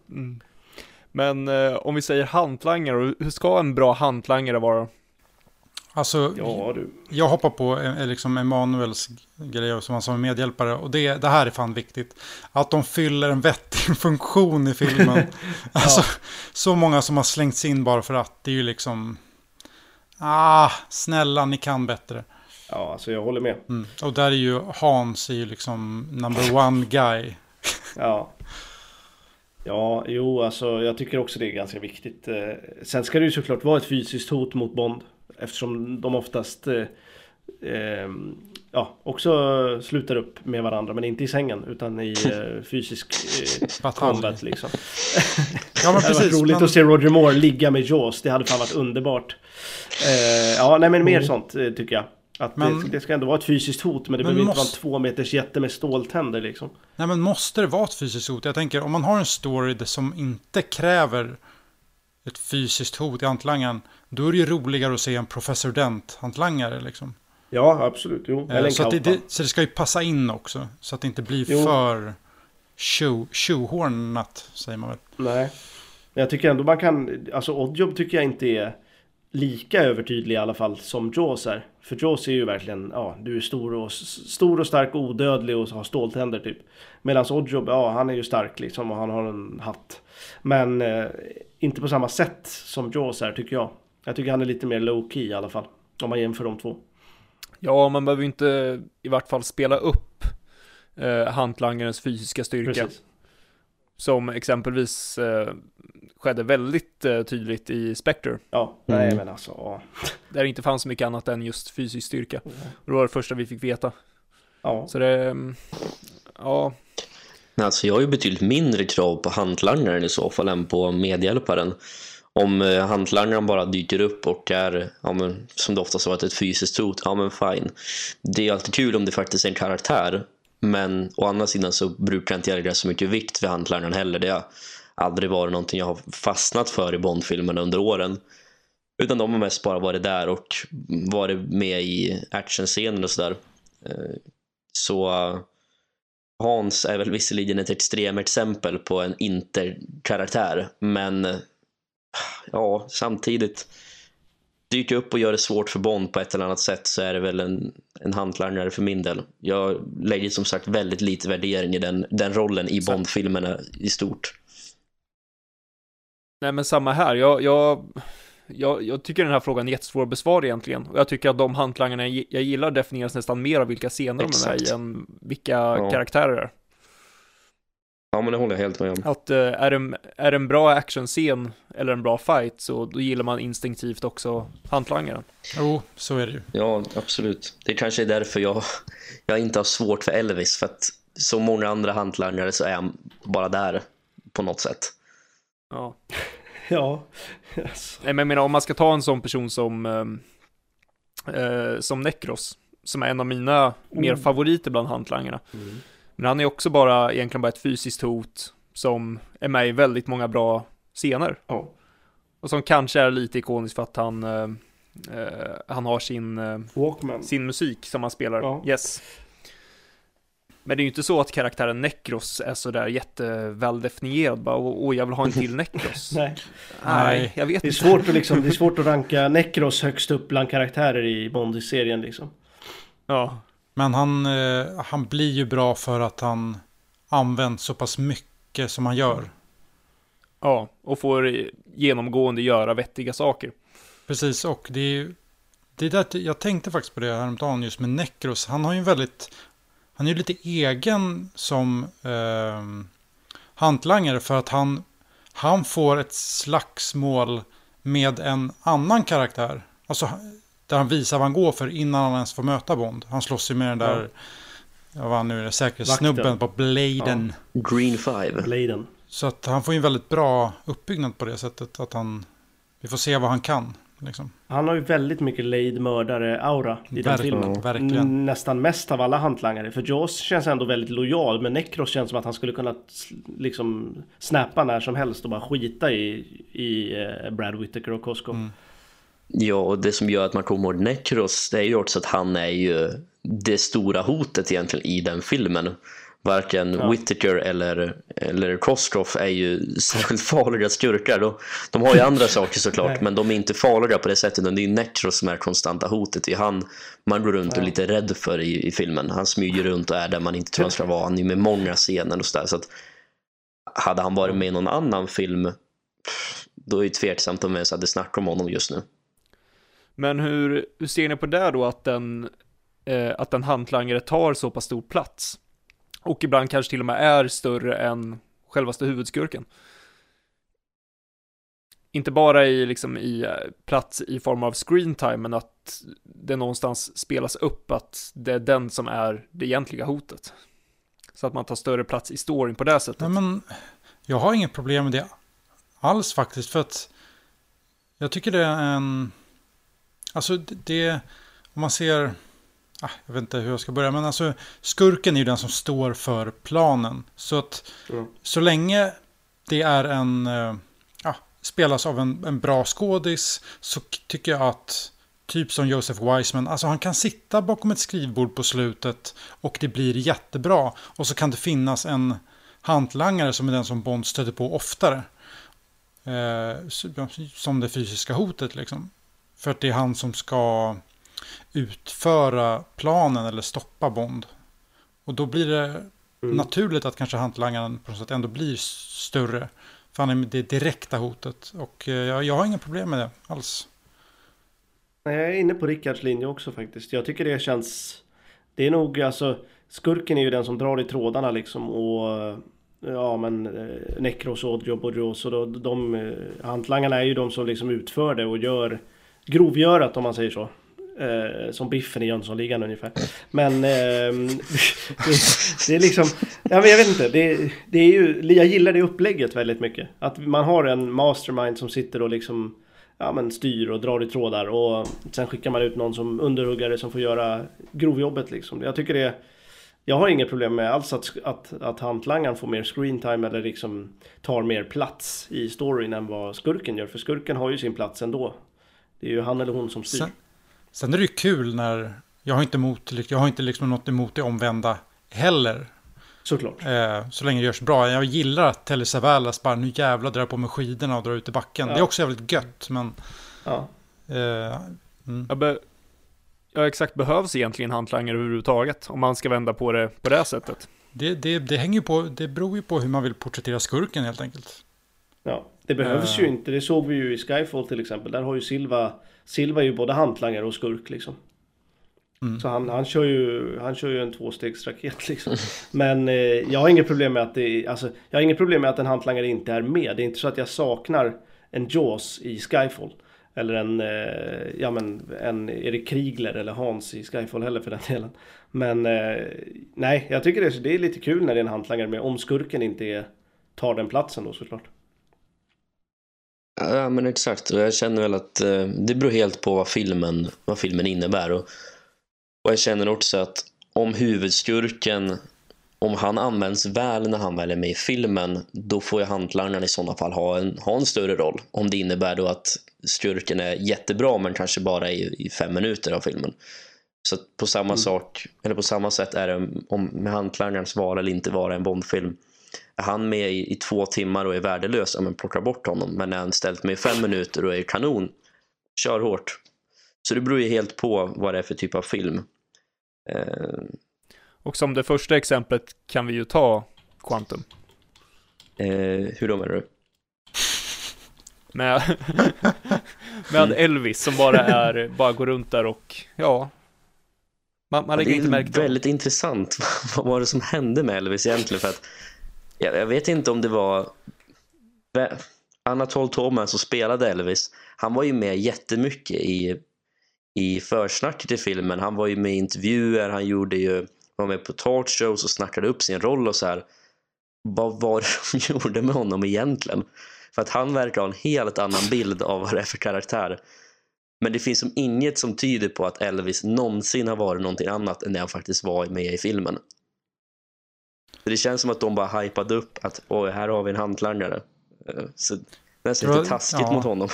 Men eh, om vi säger hantlangare, hur ska en bra hantlangare vara? Alltså, Ja du. jag hoppar på eh, liksom Emanuels grejer som han sa med medhjälpare. Och det, det här är fan viktigt. Att de fyller en vettig (laughs) funktion i filmen. (laughs) alltså, så många som har slängts in bara för att. Det är ju liksom... Ah, snälla, ni kan bättre. Ja, alltså jag håller med. Mm. Och där är ju Hans är ju liksom number one guy. Ja. Ja, jo, alltså jag tycker också det är ganska viktigt. Eh, Sen ska det ju såklart vara ett fysiskt hot mot Bond. Eftersom de oftast... eh, eh, ja, också slutar upp med varandra men inte i sängen utan i eh, (laughs) fysisk eh, combat liksom. (laughs) Ja, men (laughs) Det hade varit roligt Men, att se Roger Moore ligga med Jaws. Det hade fan varit underbart. Eh, ja, nej men mer sånt eh, tycker jag. Att Men- det, det ska ändå vara ett fysiskt hot men det Men behöver inte måste- vara en två meters jätte med ståltänder liksom. nej, men måste det vara ett fysiskt hot? Jag tänker, om man har en story som inte kräver ett fysiskt hot i hantlangaren, då är det ju roligare att se en Professor Dent-hantlangare. Liksom. Ja, absolut. Jo, Eh, eller en så, det, det, så det ska ju passa in också, så att det inte blir Jo. för tjohornat, säger man väl. Nej. Men jag tycker ändå man kan, alltså Oddjob tycker jag inte är lika övertydlig i alla fall som Jaws är. För Jaws är ju verkligen, ja, du är stor och, stor och stark och odödlig och har ståltänder typ. Medan Oddjob, ja, han är ju stark liksom och han har en hatt. Men eh, inte på samma sätt som Jaws är tycker jag. Jag tycker han är lite mer low key i alla fall. Om man jämför de två. Ja, man behöver ju inte i vart fall spela upp eh, hantlangarens fysiska styrka. Precis. Som exempelvis eh, skedde väldigt eh, tydligt i Spectre. Ja, Mm. nej men alltså, ja. Där det inte fanns så mycket annat än just fysisk styrka. Och det var det första vi fick veta. ja. Så det, mm, ja, alltså jag har ju betydligt mindre krav på hantlangaren i så fall än på medhjälparen. Om eh, hantlangaren bara dyker upp och är, ja, men, som det oftast varit, ett fysiskt hot, ja men fine. Det är alltid kul om det faktiskt är en karaktär. Men å andra sidan så brukar jag inte lägga så mycket vikt vid hantlangaren heller. Det har aldrig varit någonting jag har fastnat för i Bondfilmerna under åren. Utan de har mest bara varit där och varit med i actionscener och sådär. Eh, så eh, Hans är väl visserligen ett extremexempel på en interkaraktär, men ja, samtidigt dyka upp och göra det svårt för Bond på ett eller annat sätt så är det väl en, en hantlangare för min del. Jag lägger som sagt väldigt lite värdering i den, den rollen i Bond-filmerna i stort. nej men samma här. Jag, jag, jag, jag tycker den här frågan är jättesvår att besvara egentligen. Och jag tycker att de hantlangarna jag gillar definieras nästan mer av vilka scener de är i Exakt. än vilka Ja. karaktärer det är. Ja, men det håller jag helt med om. Att eh, är, det, en- är det en bra actionscen eller en bra fight så då gillar man instinktivt också hantlangaren. Jo, så är det ju. Ja, absolut. Det kanske är därför jag, jag inte har svårt för Elvis, för att så många andra hantlangare så är han bara där på något sätt. Ja. (laughs) Ja. Yes. (laughs) Nej men jag menar om man ska ta en sån person som ehm, eh, som Necros som är en av mina mer Mm. favoriter bland hantlangarna. Men han är också bara egentligen bara ett fysiskt hot som är med i väldigt många bra scener Ja. och som kanske är lite ikonisk för att han eh, eh, han har sin eh, sin musik som han spelar. Ja. Yes. Men det är ju inte så att karaktären Necros är sådär jätteväldefinierad bara, åh, åh, jag vill ha en till (laughs) Necros. Nej. Nej, jag vet Det är inte. svårt att, liksom, det är (laughs) svårt att ranka Necros högst upp bland karaktärer i Bond-serien liksom. Ja, Men han, eh, han blir ju bra för att han använt så pass mycket som han gör. ja, och får genomgående göra vettiga saker. Precis, och det är ju... Det är där, jag tänkte faktiskt på det häromdagen just med Necros. Han har ju en väldigt... Han är ju lite egen som eh, hantlangare för att han, han får ett slagsmål med en annan karaktär. Alltså där han visar vad han går för innan han ens får möta Bond. Han slåss ju med den där, ja. vad han nu är, säkerhetssnubben på Bladen. Green Five. Bladen. Så att han får ju en väldigt bra uppbyggnad på det sättet. Att han, vi får se vad han kan. Liksom. Han har ju väldigt mycket lejd mördare-aura i den filmen. verkligen. Nästan mest av alla hantlangare. För Jaws känns ändå väldigt lojal. Men Necros känns som att han skulle kunna liksom snappa när som helst och bara skita i, i eh, Brad Whittaker och Costco. Mm. Ja, och det som gör att man kommer ihåg Necros, det är ju också att han är ju det stora hotet egentligen i den filmen. Varken Ja. Whittaker eller, eller Crosskroff är ju särskilt farliga skurkar. De, de har ju andra saker såklart, men de är inte farliga på det sättet. Det är Necros som är konstanta hotet. Det är han man går runt och är lite rädd för i, i filmen. Han smyger runt och är där man inte tror han ska vara. Han är ju med många scener och sådär. Så att, hade han varit med i någon annan film, då är det tveksamt om vi ens hade snackat om honom just nu. Men hur, hur ser ni på det då att den eh, att en hantlangare tar så pass stor plats? Och ibland kanske till och med är större än självaste huvudskurken. inte bara i, liksom, i eh, plats i form av screentime, men att det någonstans spelas upp att det är den som är det egentliga hotet. Så att man tar större plats i storyn på det sättet. Nej, men jag har inget problem med det alls faktiskt. För att jag tycker det är en... Alltså det... om man ser... Ah, jag vet inte hur jag ska börja, men alltså skurken är ju den som står för planen. Så att Mm. så länge det är en... eh, Ja, spelas av en, en bra skådis så tycker jag att typ som Joseph Wiseman, alltså han kan sitta bakom ett skrivbord på slutet och det blir jättebra. Och så kan det finnas en hantlangare som är den som Bond stöter på oftare. Eh, som det fysiska hotet liksom. För att det är han som ska utföra planen eller stoppa Bond. Och då blir det Mm. naturligt att kanske hantlangaren på något sätt ändå blir större. För han är det direkta hotet. Och eh, jag, jag har inga problem med det alls. Nej, jag är inne på Rickards linje också faktiskt. Jag tycker det känns... Det är nog alltså... Skurken är ju den som drar i trådarna liksom och... Ja men eh, Necros och Oddjob och då, de... eh, Hantlangarna är ju de som liksom utför det och gör... Grovgörat om man säger så. Eh, som Biffen i Jönssonligan ungefär. Men... eh, det, det är liksom... Ja men jag vet inte. Det, det är ju... Jag gillar det upplägget väldigt mycket. Att man har en mastermind som sitter och liksom ja, men styr och drar i trådar och sen skickar man ut någon som underhuggare som får göra grovjobbet liksom. Jag tycker det jag har inget problem med alls att, att, att hantlangaren får mer screen time eller liksom tar mer plats i storyn än vad skurken gör. För skurken har ju sin plats ändå. Det är ju han eller hon som styr. Sen, sen är det ju kul när... Jag har inte, emot, jag har inte liksom något emot det omvända heller. Såklart. Eh, så länge det görs bra. Jag gillar att Telly Savalas bara nu jävlar drar på med skidorna och drar ut i backen. Ja. Det är också jävligt gött. Men... Ja. Eh, mm. Jag be- ja, exakt. Behövs egentligen hantlangare överhuvudtaget? Om man ska vända på det på det sättet. det, det, det hänger ju på... Det beror ju på hur man vill porträttera skurken helt enkelt. Ja, det behövs Eh. ju inte. Det såg vi ju i Skyfall till exempel. Där har ju Silva Silva är ju både hantlangare och skurk liksom. Mm. Så han, han, kör ju, han kör ju en tvåstegsraket liksom. Men eh, jag har inget problem med att det alltså, Jag har inget problem med att en hantlangare inte är med. Det är inte så att jag saknar en Jaws i Skyfall. Eller en, eh, ja men en Erik Krigler eller Hans i Skyfall heller för den delen. Men eh, nej, jag tycker det är, det är lite kul när det är en hantlangare med. Om skurken inte är, tar den platsen då såklart. Ja, men exakt. Och jag känner väl att eh, det beror helt på vad filmen, vad filmen innebär. Och, och jag känner också att om huvudskurken, om han används väl när han väl är med i filmen, då får ju hantlangaren i sådana fall ha en, ha en större roll. Om det innebär då att skurken är jättebra, men kanske bara i, i fem minuter av filmen. Så på samma sak, eller på samma sätt är det om med hantlangarens vara eller inte vara en Bondfilm. Är han med i, i två timmar och är värdelös, ja men plocka bort honom. Men är han ställt med i fem minuter och är kanon, kör hårt. Så det beror ju helt på vad det är för typ av film. Eh, Och som det första exemplet kan vi ju ta Quantum. eh, hur då menar du? (laughs) Med, (laughs) med Elvis som bara är, bara går runt där och ja. Man, man lägger det inte är märke till väldigt intressant. (laughs) vad var det som hände med Elvis egentligen? För att, jag, jag vet inte om det var Anatol Thomas som spelade Elvis. Han var ju med jättemycket i, i försnacket i filmen. Han var ju med i intervjuer, han gjorde ju, var med på talkshows och snackade upp sin roll och så här. Vad var det (laughs) de gjorde med honom egentligen? För att han verkar ha en helt annan bild av vad det är för karaktär. Men det finns som inget som tyder på att Elvis någonsin har varit någonting annat än det han faktiskt var med i filmen. Det känns som att de bara hypade upp att Oj, här har vi en hantlangare. Eh, Så det är lite taskigt ja. mot honom.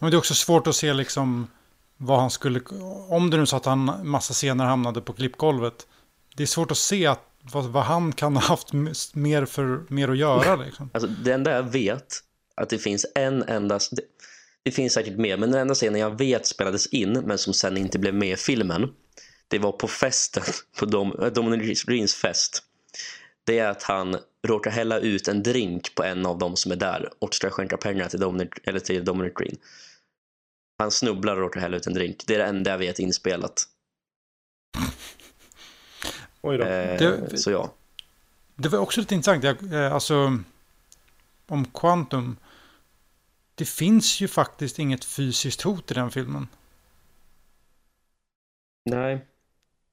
Men det är också svårt att se liksom vad han skulle... Om det nu så att han massa scener hamnade på klippgolvet. Det är svårt att se att, vad, vad han kan ha haft mer, för, mer att göra liksom. Alltså, det enda jag vet att det finns en enda... Det, det finns säkert mer, men den enda scenen jag vet spelades in men som sen inte blev med i filmen. Det var på festen, (laughs) på Dom, Dominic Greens fest. Det är att han råkar hälla ut en drink på en av dem som är där och ska skänka pengar till Dominic, eller till Dominic Green. Han snubblar och råkar hälla ut en drink. Det är det enda jag vet inspelat. (laughs) Oj då. Eh, Det- Så ja. Det var också lite intressant. Jag, eh, alltså, om Quantum. det finns ju faktiskt inget fysiskt hot i den filmen. Nej.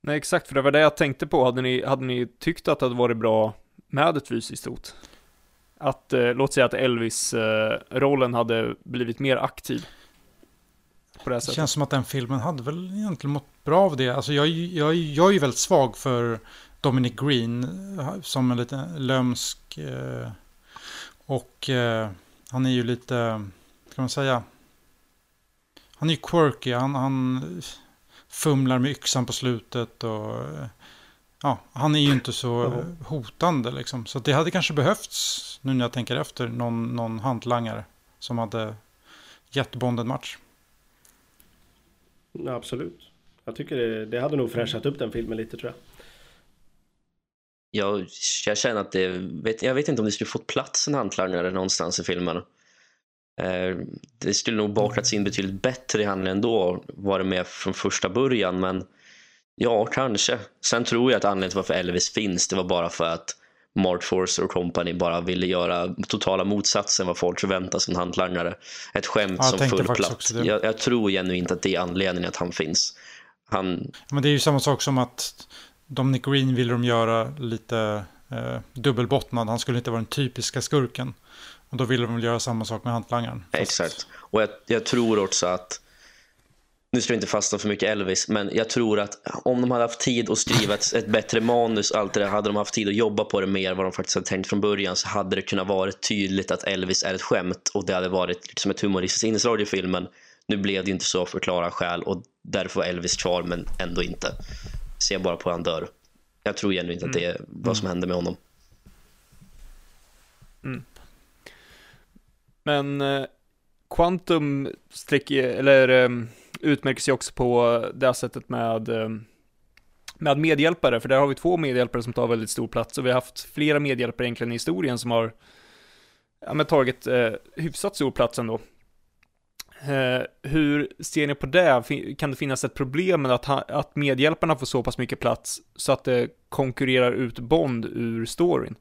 Nej, exakt, för det var det jag tänkte på. Hade ni, hade ni tyckt att det hade varit bra med ett fysiskt hot? Att, eh, låt säga att Elvis-rollen eh, hade blivit mer aktiv. På det, här Det sättet. känns som att den filmen hade väl egentligen mått bra av det. Alltså jag, jag, jag är ju väldigt svag för Dominic Green eh, som en liten lömsk. Eh, och eh, han är ju lite, ska man säga. Han är ju quirky, han, han fumlar med yxan på slutet och ja, han är ju inte så hotande liksom. Så det hade kanske behövts, nu när jag tänker efter, någon, någon hantlangare som hade gett Bond en match. Ja, absolut. Jag tycker det, det hade nog fräschat upp den filmen lite tror jag. Jag, jag känner att det, vet, jag vet inte om det skulle fått plats en hantlangare någonstans i filmen. Eh, det skulle nog bakrats in betydligt bättre i handlingen då, var det med från första början, men ja, kanske. Sen tror jag att anledningen till varför Elvis finns, det var bara för att Mark Forster och company bara ville göra totala motsatsen vad folk förväntar sig en hantlangare. Ett skämt Ja, som tänkte full faktiskt platt. också det. Jag, jag tror genuint att det är anledningen att han finns. Han, Men det är ju samma sak som att Dominic Green ville de göra lite eh, dubbelbottnad. Han skulle inte vara den typiska skurken. Och då ville de väl göra samma sak med hantlangaren. Fast- Exakt. Och jag, jag tror också att, nu ska jag inte fastna för mycket Elvis, men jag tror att om de hade haft tid att skriva ett, ett bättre manus, allt det där, hade de haft tid att jobba på det mer vad de faktiskt hade tänkt från början så hade det kunnat vara tydligt att Elvis är ett skämt och det hade varit liksom ett humoristiskt inslag i filmen. Nu blev det inte så för klara skäl och därför var Elvis kvar men ändå inte. Se bara på hur han dör. Jag tror genuint att det är vad som hände med honom. Men eh, Quantum sträcker, eller eh, utmärker sig också på det här sättet med, eh, med medhjälpare, för där har vi två medhjälpare som tar väldigt stor plats och vi har haft flera medhjälpare egentligen i historien som har ja, men tagit eh, hyfsat stor plats ändå. Eh, hur ser ni på det? Kan det finnas ett problem med att, ha, att medhjälparna får så pass mycket plats så att det konkurrerar ut Bond ur storyn?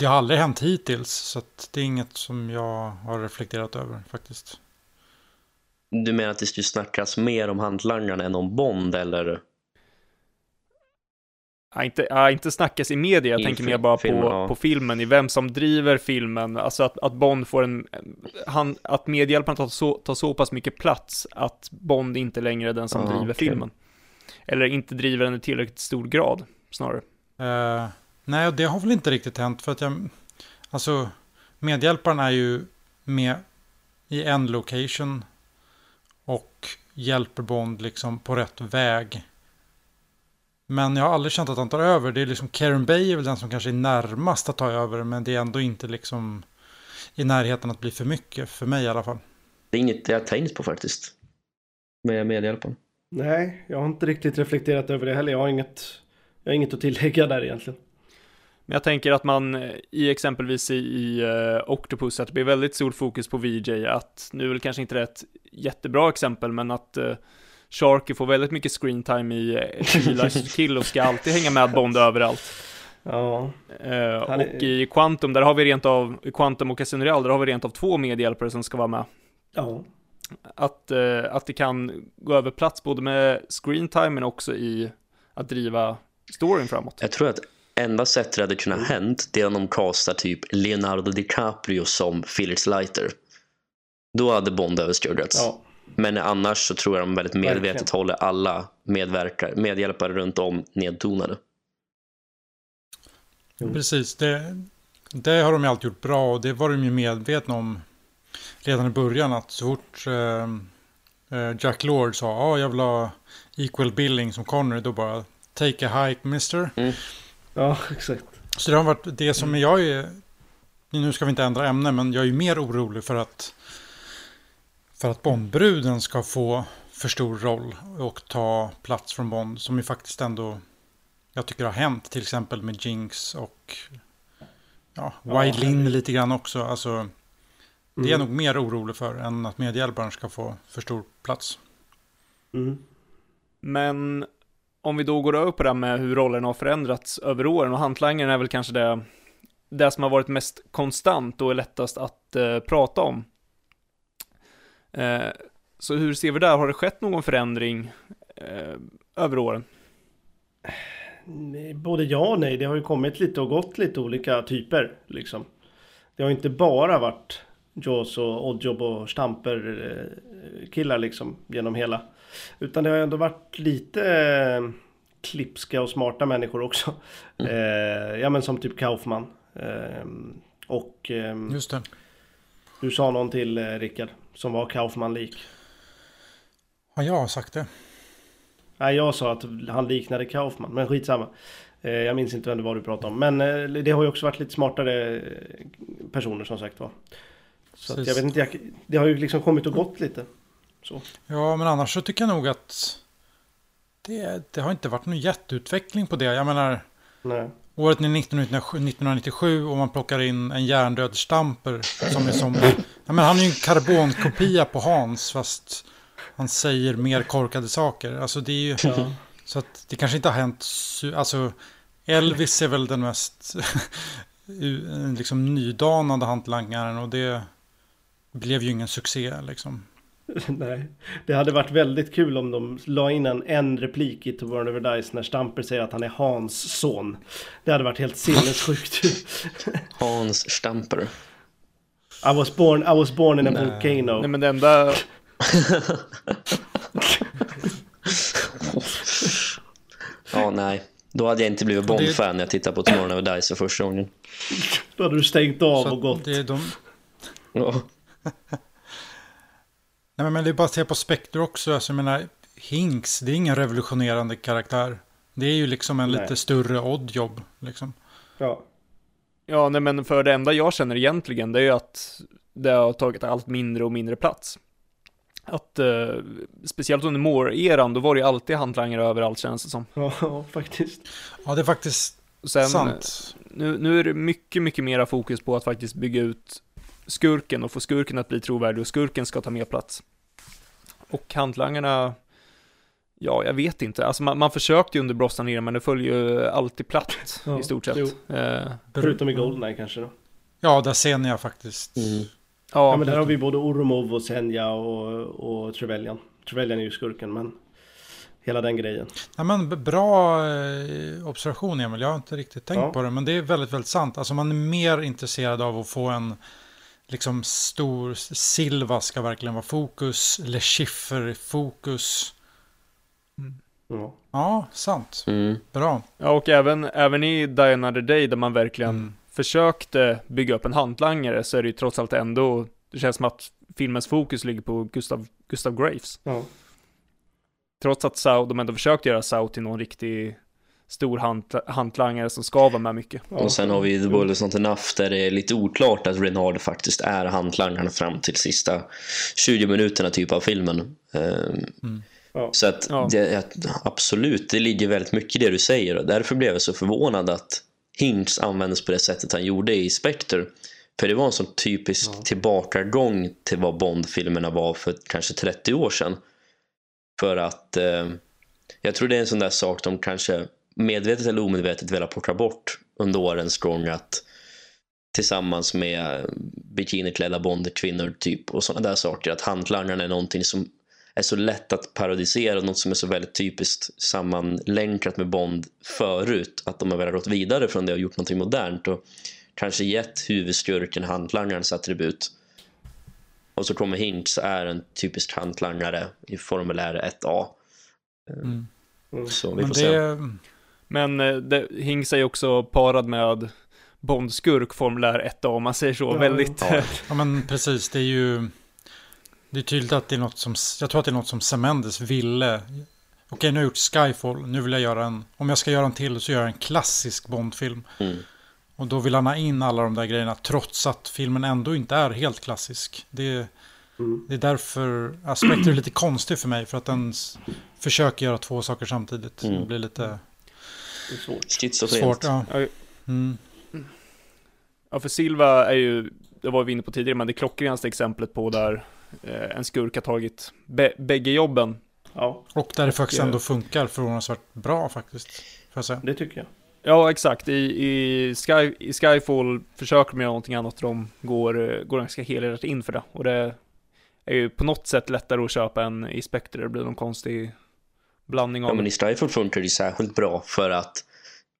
Det har aldrig hänt hittills. Så att det är inget som jag har reflekterat över faktiskt. Du menar att det skulle snackas mer om hantlangarna än om Bond eller? Ja, inte, ja, inte snackas i media, jag I tänker mer bara filmen, på, ja. på filmen, i vem som driver filmen, alltså att, att Bond får en, han, att medhjälparen tar så, tar så pass mycket plats att Bond inte längre är den som Ah, driver okej. filmen. Eller inte driver den i tillräckligt stor grad, snarare. Eh, nej, och det har väl inte riktigt hänt. För att jag... Alltså, medhjälparen är ju med i en location. Och hjälper Bond liksom på rätt väg. Men jag har aldrig känt att han tar över. Det är liksom Karen Bay är väl den som kanske är närmast att ta över. Men det är ändå inte liksom i närheten att bli för mycket. För mig i alla fall. Det är inget jag tänkt på faktiskt. Med medhjälparen. Nej, jag har inte riktigt reflekterat över det heller. Jag har inget, jag har inget att tillägga där egentligen. Men jag tänker att man eh, i exempelvis i, i uh, Octopus, att det blir väldigt stort fokus på VJ, att nu är väl kanske inte det ett jättebra exempel, men att uh, Sharky får väldigt mycket screen time i uh, to (laughs) Kill och ska alltid hänga med Bond överallt. Ja, är- och i Quantum, där har vi rent av, i Quantum och Casino Real, där har vi rent av två medhjälpare som ska vara med. ja, Att, eh, att det kan gå över plats både med screen time men också i att driva storyn framåt. Jag tror att enda sättet det hade kunnat Mm. hänt det är om de castar typ Leonardo DiCaprio som Felix Leiter. Då hade Bond överskuggats. ja. Men annars så tror jag de väldigt medvetet Verkligen. håller alla medverkar, medhjälpare runt om nedtonade. Mm. Precis, det, det har de ju alltid gjort bra och det var de ju medvetna om redan i början att så fort eh, eh, Jack Lord sa ja jag vill ha equal billing som Connery då bara take a hike mister. Ja exakt. Så det har varit det som jag är, nu ska vi inte ändra ämne men jag är ju mer orolig för att för att Bondbruden ska få för stor roll och ta plats från Bond som ju faktiskt ändå jag tycker har hänt till exempel med Jinx och ja, Ja, Wide Lin herregud. lite grann också. Alltså, det är jag Mm. nog mer orolig för än att medhjälparen ska få för stor plats. Mm. Men om vi då går över på det här med hur rollerna har förändrats över åren och hantlangaren är väl kanske det det som har varit mest konstant och är lättast att eh, prata om. Eh, så hur ser vi där? Har det skett någon förändring eh, över åren? Både ja och nej. Det har ju kommit lite och gått lite olika typer liksom. Det har inte bara varit Jaws och Oddjob och Stamper-killar eh, liksom genom hela. Utan det har ändå varit lite eh, klipska och smarta människor också. Eh, ja men som typ Kaufman. Eh, och ehm, Just det. du sa någon till eh, Rickard som var Kaufman-lik. Har jag sagt det? Nej, jag sa att han liknade Kaufman, men skitsamma. Eh, jag minns inte vem det var du pratade om. Men eh, det har ju också varit lite smartare eh, personer som sagt var. Så jag vet inte, jag, det har ju liksom kommit och gått lite. Så. Ja, men annars så tycker jag nog att det, det har inte varit någon jätteutveckling på det. Jag menar, Nej. året är 1997 1997 och man plockar in en hjärndöd stamper som är som... Ja, men han är ju en karbonkopia på Hans, fast han säger mer korkade saker. Alltså det är ju... Ja. Så att det kanske inte har hänt... Alltså, Elvis är väl den mest (laughs) liksom nydanande hantlangaren och det blev ju ingen succé liksom. (laughs) Nej. Det hade varit väldigt kul om de la in en, en replik i To Burn Over Dice när Stamper säger att han är Hans son. Det hade varit helt sinnessjukt. (laughs) Hans Stamper. I was born, I was born in a Nej. volcano. Nej men det enda, (laughs) Ja, nej. Då hade jag inte blivit Bond-fan när jag tittade på Tomorrow Never Dies för första gången. Då hade du stängt av Så och gått. det är de, Ja. Nej, men det är bara att se på Spectre också. Alltså, jag menar, Hinks, det är ingen revolutionerande karaktär. Det är ju liksom en Nej. lite större oddjob. Liksom. Ja. ja nej men för det enda jag känner egentligen, det är ju att det har tagit allt mindre och mindre plats. Att, eh, speciellt under Moore-eran, då var det ju alltid hantlangare överallt känns det som. ja, (laughs) faktiskt. Ja, det är faktiskt Sen, sant. Nu, nu är det mycket, mycket mera fokus på att faktiskt bygga ut skurken och få skurken att bli trovärdig och skurken ska ta mer plats. Och hantlangarna, ja, jag vet inte. Alltså man, man försökte ju under Brosnan men det följer ju alltid platt Ja, i stort sett. Eh, Förutom i Goldeneye kanske då. Ja, där ser ni jag faktiskt. Mm. Ja, ja, men där har vi både Oromov och Senja och, och Trevelyan. Trevelyan är ju skurken men hela den grejen. Ja, men bra eh, observation Emil, jag har inte riktigt tänkt Ja. på det. Men det är väldigt, väldigt sant. Alltså man är mer intresserad av att få en liksom stor Silva ska verkligen vara fokus. Le Schiffer är fokus. Ja. Ja, sant. Mm. Bra. ja, och även, även i Die Another Day där man verkligen Mm. försökte bygga upp en hantlangare så är det ju trots allt ändå, det känns som att filmens fokus ligger på Gustav, Gustav Graves. ja. Trots att Sau, de ändå försökt göra Sau till någon riktig stor hant, hantlangare som ska vara med mycket. Ja. Och sen har vi The Bull Not Enough där det är lite oklart att Renard faktiskt är hantlangaren fram till sista 20 minuterna typ av filmen. Ehm, Mm. Ja. Så att Ja. det, absolut, det ligger väldigt mycket i det du säger och därför blev jag så förvånad att Hinks användes på det sättet han gjorde i Spectre. För det var en sån typisk Ja. tillbakagång till vad Bond-filmerna var för kanske 30 år sedan. För att eh, jag tror det är en sån där sak de kanske medvetet eller omedvetet velat plocka bort under årens gång att tillsammans med bikiniklädda Bond-kvinnor typ och sådana där saker att hantlangarna är någonting som är så lätt att parodisera, något som är så väldigt typiskt sammanlänkat med Bond förut, att de har velat gått vidare från det och gjort någonting modernt och kanske gett huvudskurken hantlangarens attribut. Och så kommer Hinks är en typisk hantlangare i formulär 1A. Mm. Så vi Men får se. Men eh, det, är ju också parad med Bond-skurk, formulär 1A om man säger så. Ja, Väldigt... ja. ja men precis, det är ju... Det är tydligt att det är något som... Jag tror att det är något som Semendes ville. Okej, nu har jag gjort Skyfall. Nu vill jag göra en... Om jag ska göra en till så gör jag en klassisk Bond-film. Mm. Och då vill han ha in alla de där grejerna trots att filmen ändå inte är helt klassisk. Det, Mm. det är därför aspekter är lite konstig för mig. För att den försöker göra två saker samtidigt. Mm. Det blir lite Det är svårt. Schizofrent. svårt. Ja. Mm. Ja, för Silva är ju, det var vi inne på tidigare, men det klockrenaste exemplet på där eh, en skurk har tagit bä- bägge jobben. Ja, Och där det faktiskt ändå funkar förvånansvärt bra faktiskt. Får jag säga. det tycker jag. Ja, exakt. I, i, Sky, I Skyfall försöker de göra någonting annat och de går, eh, går ganska helhjärtat in för det. Och det är ju på något sätt lättare att köpa än i Spectre. Det blir någon konstig blandning av... Ja, men i Skyfall funkar det särskilt bra för att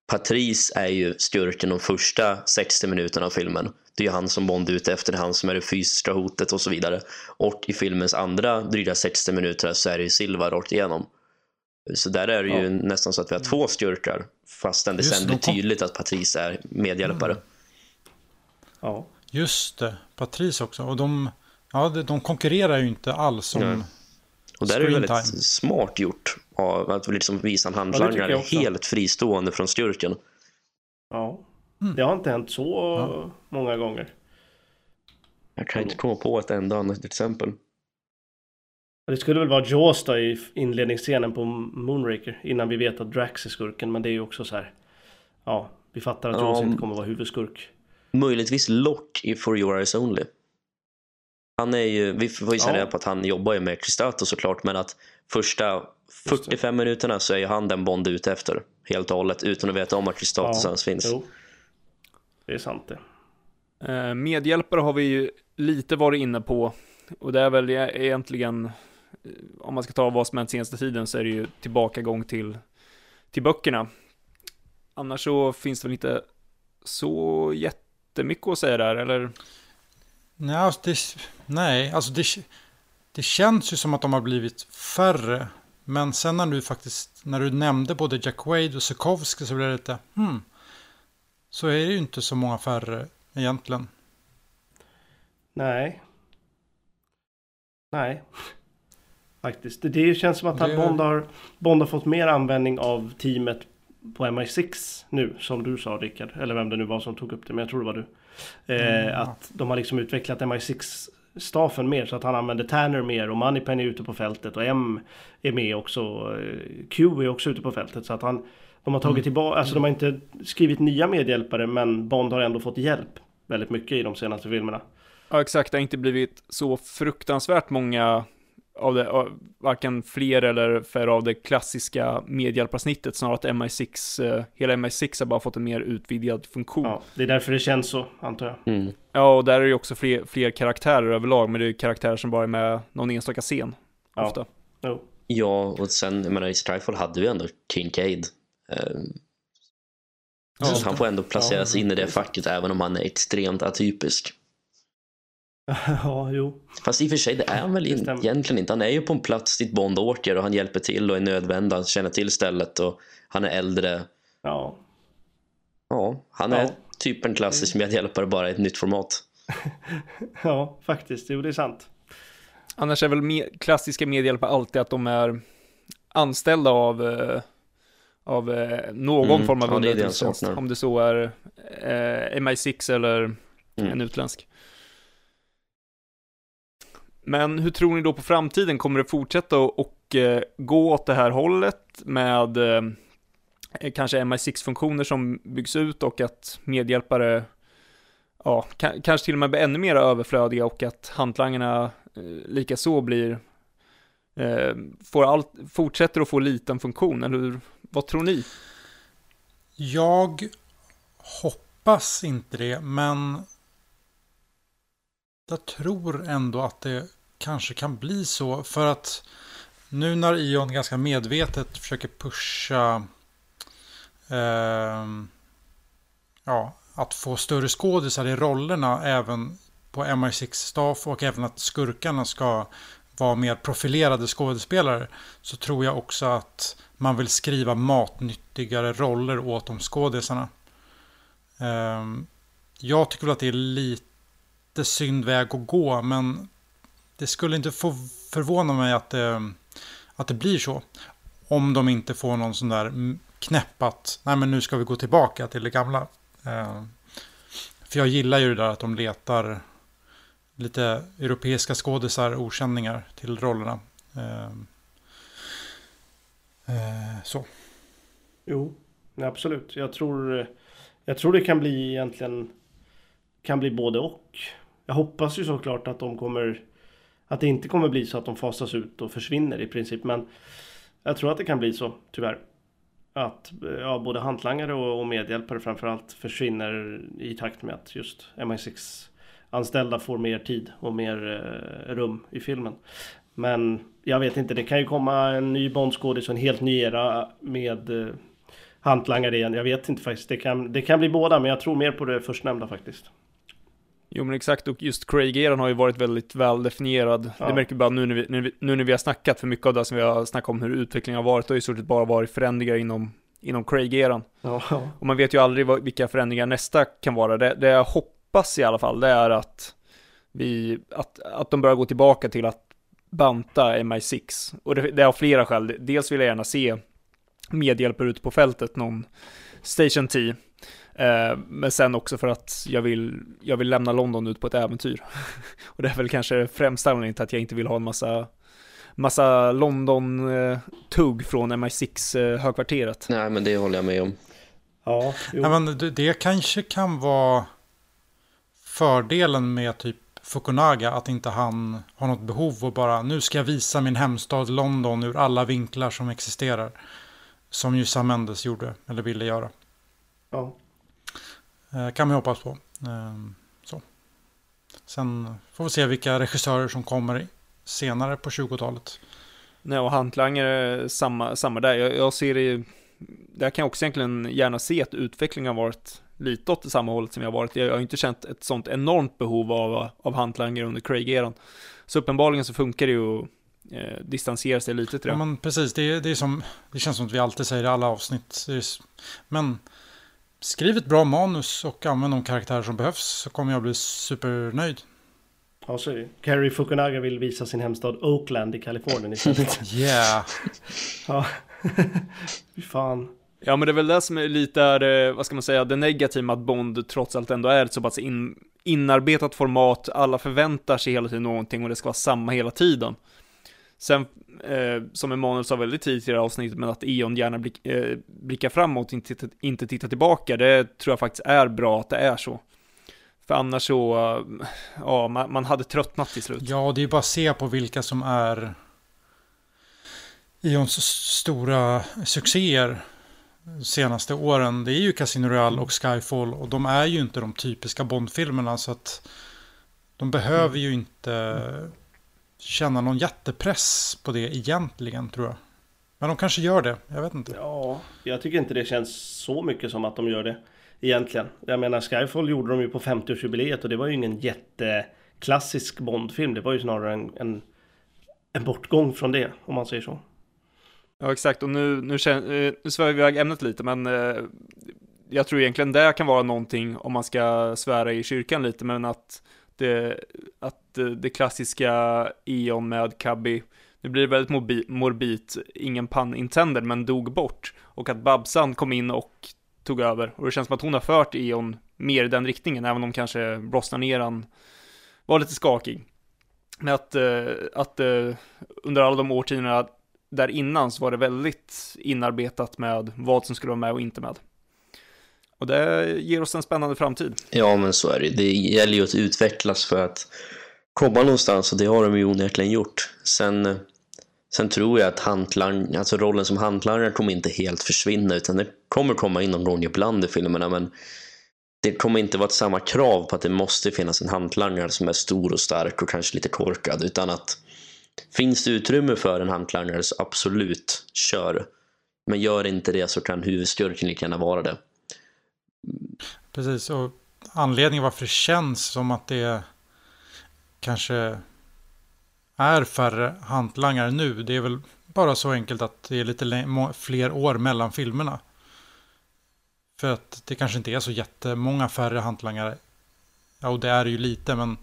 Patrice är ju skurken de första 60 minuterna av filmen. Det är ju han som Bond är ute efter, det är han som är det fysiska hotet och så vidare. Och i filmens andra dryga 60 minuter så är det ju Silva rakt igenom. Så där är det ju Ja. nästan så att vi har två skurkar fastän det Just sen blir de kom- tydligt att Patrice är medhjälpare. Ja. Just det, Patrice också. Och de, ja, de- konkurrerar ju inte alls om... Nej. Och där är det väldigt time. smart gjort av att liksom visa en jag också. helt fristående från skurken. ja. Mm. Det har inte hänt så Ja. många gånger. Jag kan inte komma på ett enda annat exempel. Det skulle väl vara Jaws då i inledningsscenen på Moonraker innan vi vet att Drax är skurken. Men det är ju också så här. Ja, vi fattar att Ja, Jaws men- inte kommer vara huvudskurk. Möjligtvis Lock i For Your Eyes Only. Han är ju, vi får ju säga Ja. det på att han jobbar ju med Cristato såklart, men att första Just det. 45 minuterna så är ju han den Bond ute efter. Helt och hållet, utan att veta om att Cristatus ens finns. Jo. Det är sant det. Eh, medhjälpare har vi ju lite varit inne på. Och det är väl e- egentligen, eh, om man ska ta vad som hänt senaste tiden, så är det ju tillbakagång till, till böckerna. Annars så finns det väl inte så jättemycket att säga där, eller? Nej, alltså det, nej, alltså det, det känns ju som att de har blivit färre. Men sen när du faktiskt, när du nämnde både Jack Wade och Sikorsky så blev det lite, hmm. Så är det ju inte så många färre egentligen. Nej. Nej. Faktiskt. Det, det känns som att Det- Bond, har, Bond har fått mer användning av teamet på MI6 nu. Som du sa Rickard. Eller vem det nu var som tog upp det. Men jag tror det var du. Eh, Mm. Att de har liksom utvecklat MI6-staffen mer. Så att han använder Tanner mer. Och Moneypenny är ute på fältet. Och M är med också. Q är också ute på fältet. Så att han... De har tagit Mm. tillbaka, alltså de har inte skrivit nya medhjälpare men Bond har ändå fått hjälp väldigt mycket i de senaste filmerna. Ja, exakt. Det har inte blivit så fruktansvärt många av det, av- varken fler eller färre av det klassiska medhjälparsnittet, snarare att MI6, eh, hela MI6 har bara fått en mer utvidgad funktion. Ja, det är därför det känns så, antar jag. Mm. Ja, och där är det ju också fler, fler karaktärer överlag, men det är ju karaktärer som bara är med någon enstaka scen. Ja. Ofta. Jo. Ja, och sen, jag menar i Strifle hade vi ändå Kincaid. Eh, Just så han får ändå placeras Ja, in i det facket även om han är extremt atypisk. (laughs) ja, jo. Fast i och för sig, det är han väl in, egentligen inte. Han är ju på en plats dit Bond åker och han hjälper till och är nödvändig. Han känner till stället och han är äldre. Ja. Ja, han är Ja. typ en klassisk medhjälpare bara i ett nytt format. (laughs) ja, faktiskt. Jo, det är sant. Annars är väl me- klassiska medhjälpare alltid att de är anställda av, eh, av eh, någon Mm, form av underrättelsetjänst. Om det så är eh, MI6 eller Mm. en utländsk. Men hur tror ni då på framtiden? Kommer det fortsätta och, och eh, gå åt det här hållet med eh, eh kanske MI6-funktioner som byggs ut och att medhjälpare ja, kanske till och med blir ännu mer överflödiga och att hantlangarna eh, lika så blir eh, får allt, fortsätter att få liten funktion, eller hur? Vad tror ni? Jag hoppas inte det, men jag tror ändå att det kanske kan bli så. För att nu när Ion ganska medvetet försöker pusha eh, ja, att få större skådisar i rollerna även på MI6-staff och även att skurkarna ska vara mer profilerade skådespelare så tror jag också att man vill skriva matnyttigare roller åt de skådisarna. Ehm, jag tycker väl att det är lite synd väg att gå men det skulle inte få förvåna mig att det, att det blir så. Om de inte får någon sån där knäpp att nej men nu ska vi gå tillbaka till det gamla. Eh, för jag gillar ju det där att de letar lite europeiska skådisar, okänningar till rollerna. Eh, eh så. Jo, nej, absolut. Jag tror, jag tror det kan bli egentligen kan bli både och. Jag hoppas ju såklart att de kommer att det inte kommer bli så att de fasas ut och försvinner i princip. Men jag tror att det kan bli så, tyvärr. att eh, ja, både hantlangare och, och medhjälpare framförallt försvinner i takt med att just MI6 anställda får mer tid och mer eh, rum i filmen. Men jag vet inte, det kan ju komma en ny Bondskådis och en helt ny era med eh, hantlangare igen. Jag vet inte faktiskt. Det kan, det kan bli båda, men jag tror mer på det förstnämnda faktiskt. Jo men exakt, och just Craig-eran har ju varit väldigt väl definierad. Ja. Det märker vi bara nu när vi, nu, nu när vi har snackat, för mycket av det som vi har snackat om hur utvecklingen har varit, det har ju i stort sett bara varit förändringar inom, inom Craig-eran. Ja, Och man vet ju aldrig vad, vilka förändringar nästa kan vara. Det, det jag hoppas i alla fall, det är att vi, att, att de börjar gå tillbaka till att banta MI6. Och det, det har flera skäl. Dels vill jag gärna se medhjälpare ute på fältet, någon Station T. Eh, men sen också för att jag vill, jag vill lämna London ut på ett äventyr. (laughs) och det är väl kanske främsta anledningen till att jag inte vill ha en massa, massa London-tugg från MI6-högkvarteret. Nej, men det håller jag med om. ja jo. Ja, men det, det kanske kan vara fördelen med typ Fukunaga, att inte han har något behov och bara nu ska jag visa min hemstad London ur alla vinklar som existerar. Som ju Sam Mendes gjorde, eller ville göra. ja. Eh, kan man hoppas på. Eh, så. Sen får vi se vilka regissörer som kommer senare på 20-talet. Nej, och hantlangare, samma, samma där. Jag, jag ser det, där kan jag också egentligen gärna se att utvecklingen har varit lite åt det samma hållet som jag har varit. Jag har inte känt ett sånt enormt behov av, av hantlangare under Craig-eran. Så uppenbarligen så funkar det ju att eh, distansera sig lite till det. Ja, men precis, det, är- det, är som, det känns som att vi alltid säger i alla avsnitt. Det Men skriv ett bra manus och använd de karaktärer som behövs så kommer jag bli supernöjd. ja så är det. Carrie Fukunaga vill visa sin hemstad Oakland i Kalifornien istället. (laughs) Yeah! ja. (laughs) Fy fan. Ja, men det är väl det som är lite, är, eh, vad ska man säga, det negativa med att Bond trots allt ändå är ett så pass in, inarbetat format. Alla förväntar sig hela tiden någonting och det ska vara samma hela tiden. Sen, eh, som Emanuel sa väldigt tidigt i det här avsnittet, men att Eon gärna blick, eh, blickar framåt, inte, titta- inte tittar tillbaka, det tror jag faktiskt är bra att det är så. För annars så, eh, ja, man, man hade tröttnat till slut. Ja, det är bara att se på vilka som är Ions stora succéer senaste åren. Det är ju Casino Royale och Skyfall och de är ju inte de typiska Bond-filmerna så att de behöver ju inte känna någon jättepress på det egentligen tror jag. Men de kanske gör det, jag vet inte. Ja, jag tycker inte det känns så mycket som att de gör det egentligen. Jag menar Skyfall gjorde de ju på 50-årsjubileet och det var ju ingen jätteklassisk Bondfilm. Det var ju snarare en, en, en bortgång från det, om man säger så. Ja, exakt. Och nu, nu, känner, eh, nu svär vi iväg ämnet lite, men eh, jag tror egentligen det kan vara någonting om man ska svära i kyrkan lite, men att det, eh, att eh, det klassiska Eon med Cubby, nu blir det väldigt mobi, morbid, ingen pan intended, men dog bort. Och att Babsan kom in och tog över. Och det känns som att hon har fört Eon mer i den riktningen, även om kanske Brosnan-eran var lite skakig. Men att, eh, att eh, under alla de årtiondena där innan så var det väldigt inarbetat med vad som skulle vara med och inte med. Och det ger oss en spännande framtid. Ja, men så är det. Det gäller ju att utvecklas för att komma någonstans och det har de ju onekligen gjort. Sen, sen tror jag att alltså rollen som hantlangare kommer inte helt försvinna utan det kommer komma in någon gång ibland i filmerna men det kommer inte vara samma krav på att det måste finnas en hantlangare som är stor och stark och kanske lite korkad utan att finns det utrymme för en hantlangare så absolut, kör. Men gör inte det så kan huvudskurken lika gärna vara det. Precis, och anledningen varför det känns som att det kanske är färre hantlangare nu, det är väl bara så enkelt att det är lite fler år mellan filmerna. För att det kanske inte är så jättemånga färre hantlangare. Ja, och det är ju lite, men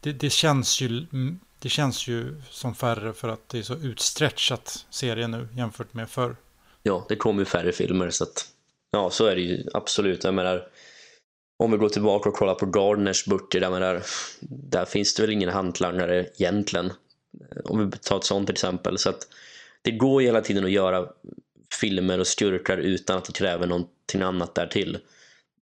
det, det, känns ju, mm, det känns ju som färre för att det är så utstretchat serie nu jämfört med förr. ja, det kommer ju färre filmer så att ja, så är det ju absolut. Jag menar, om vi går tillbaka och kollar på Gardners böcker, där, menar, där finns det väl ingen hantlangare egentligen. Om vi tar ett sånt till exempel. Så att det går ju hela tiden att göra filmer och skurkar utan att det kräver någonting annat därtill.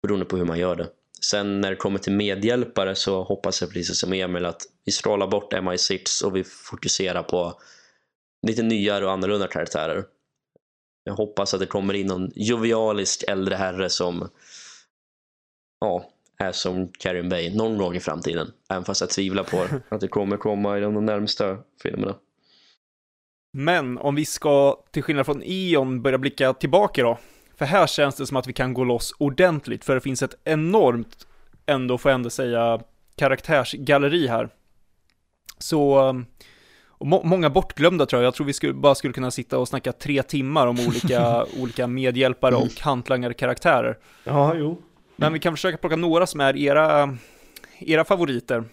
Beroende på hur man gör det. Sen när det kommer till medhjälpare så hoppas jag precis som Emil att vi strålar bort MI6 och vi fokuserar på lite nyare och annorlunda karaktärer. Jag hoppas att det kommer in någon jovialisk äldre herre som ja, är som Karin Bay någon gång i framtiden. Även fast jag tvivlar på (laughs) att det kommer komma i de närmsta filmerna. Men om vi ska, till skillnad från Eon, börja blicka tillbaka då. För här känns det som att vi kan gå loss ordentligt, för det finns ett enormt, ändå får jag ändå säga, karaktärsgalleri här. Så, och må många bortglömda tror jag. Jag tror vi skulle, bara skulle kunna sitta och snacka tre timmar om olika, (laughs) olika medhjälpare och hantlangare karaktärer. Ja, jo. Men vi kan försöka plocka några som är era, era favoriter.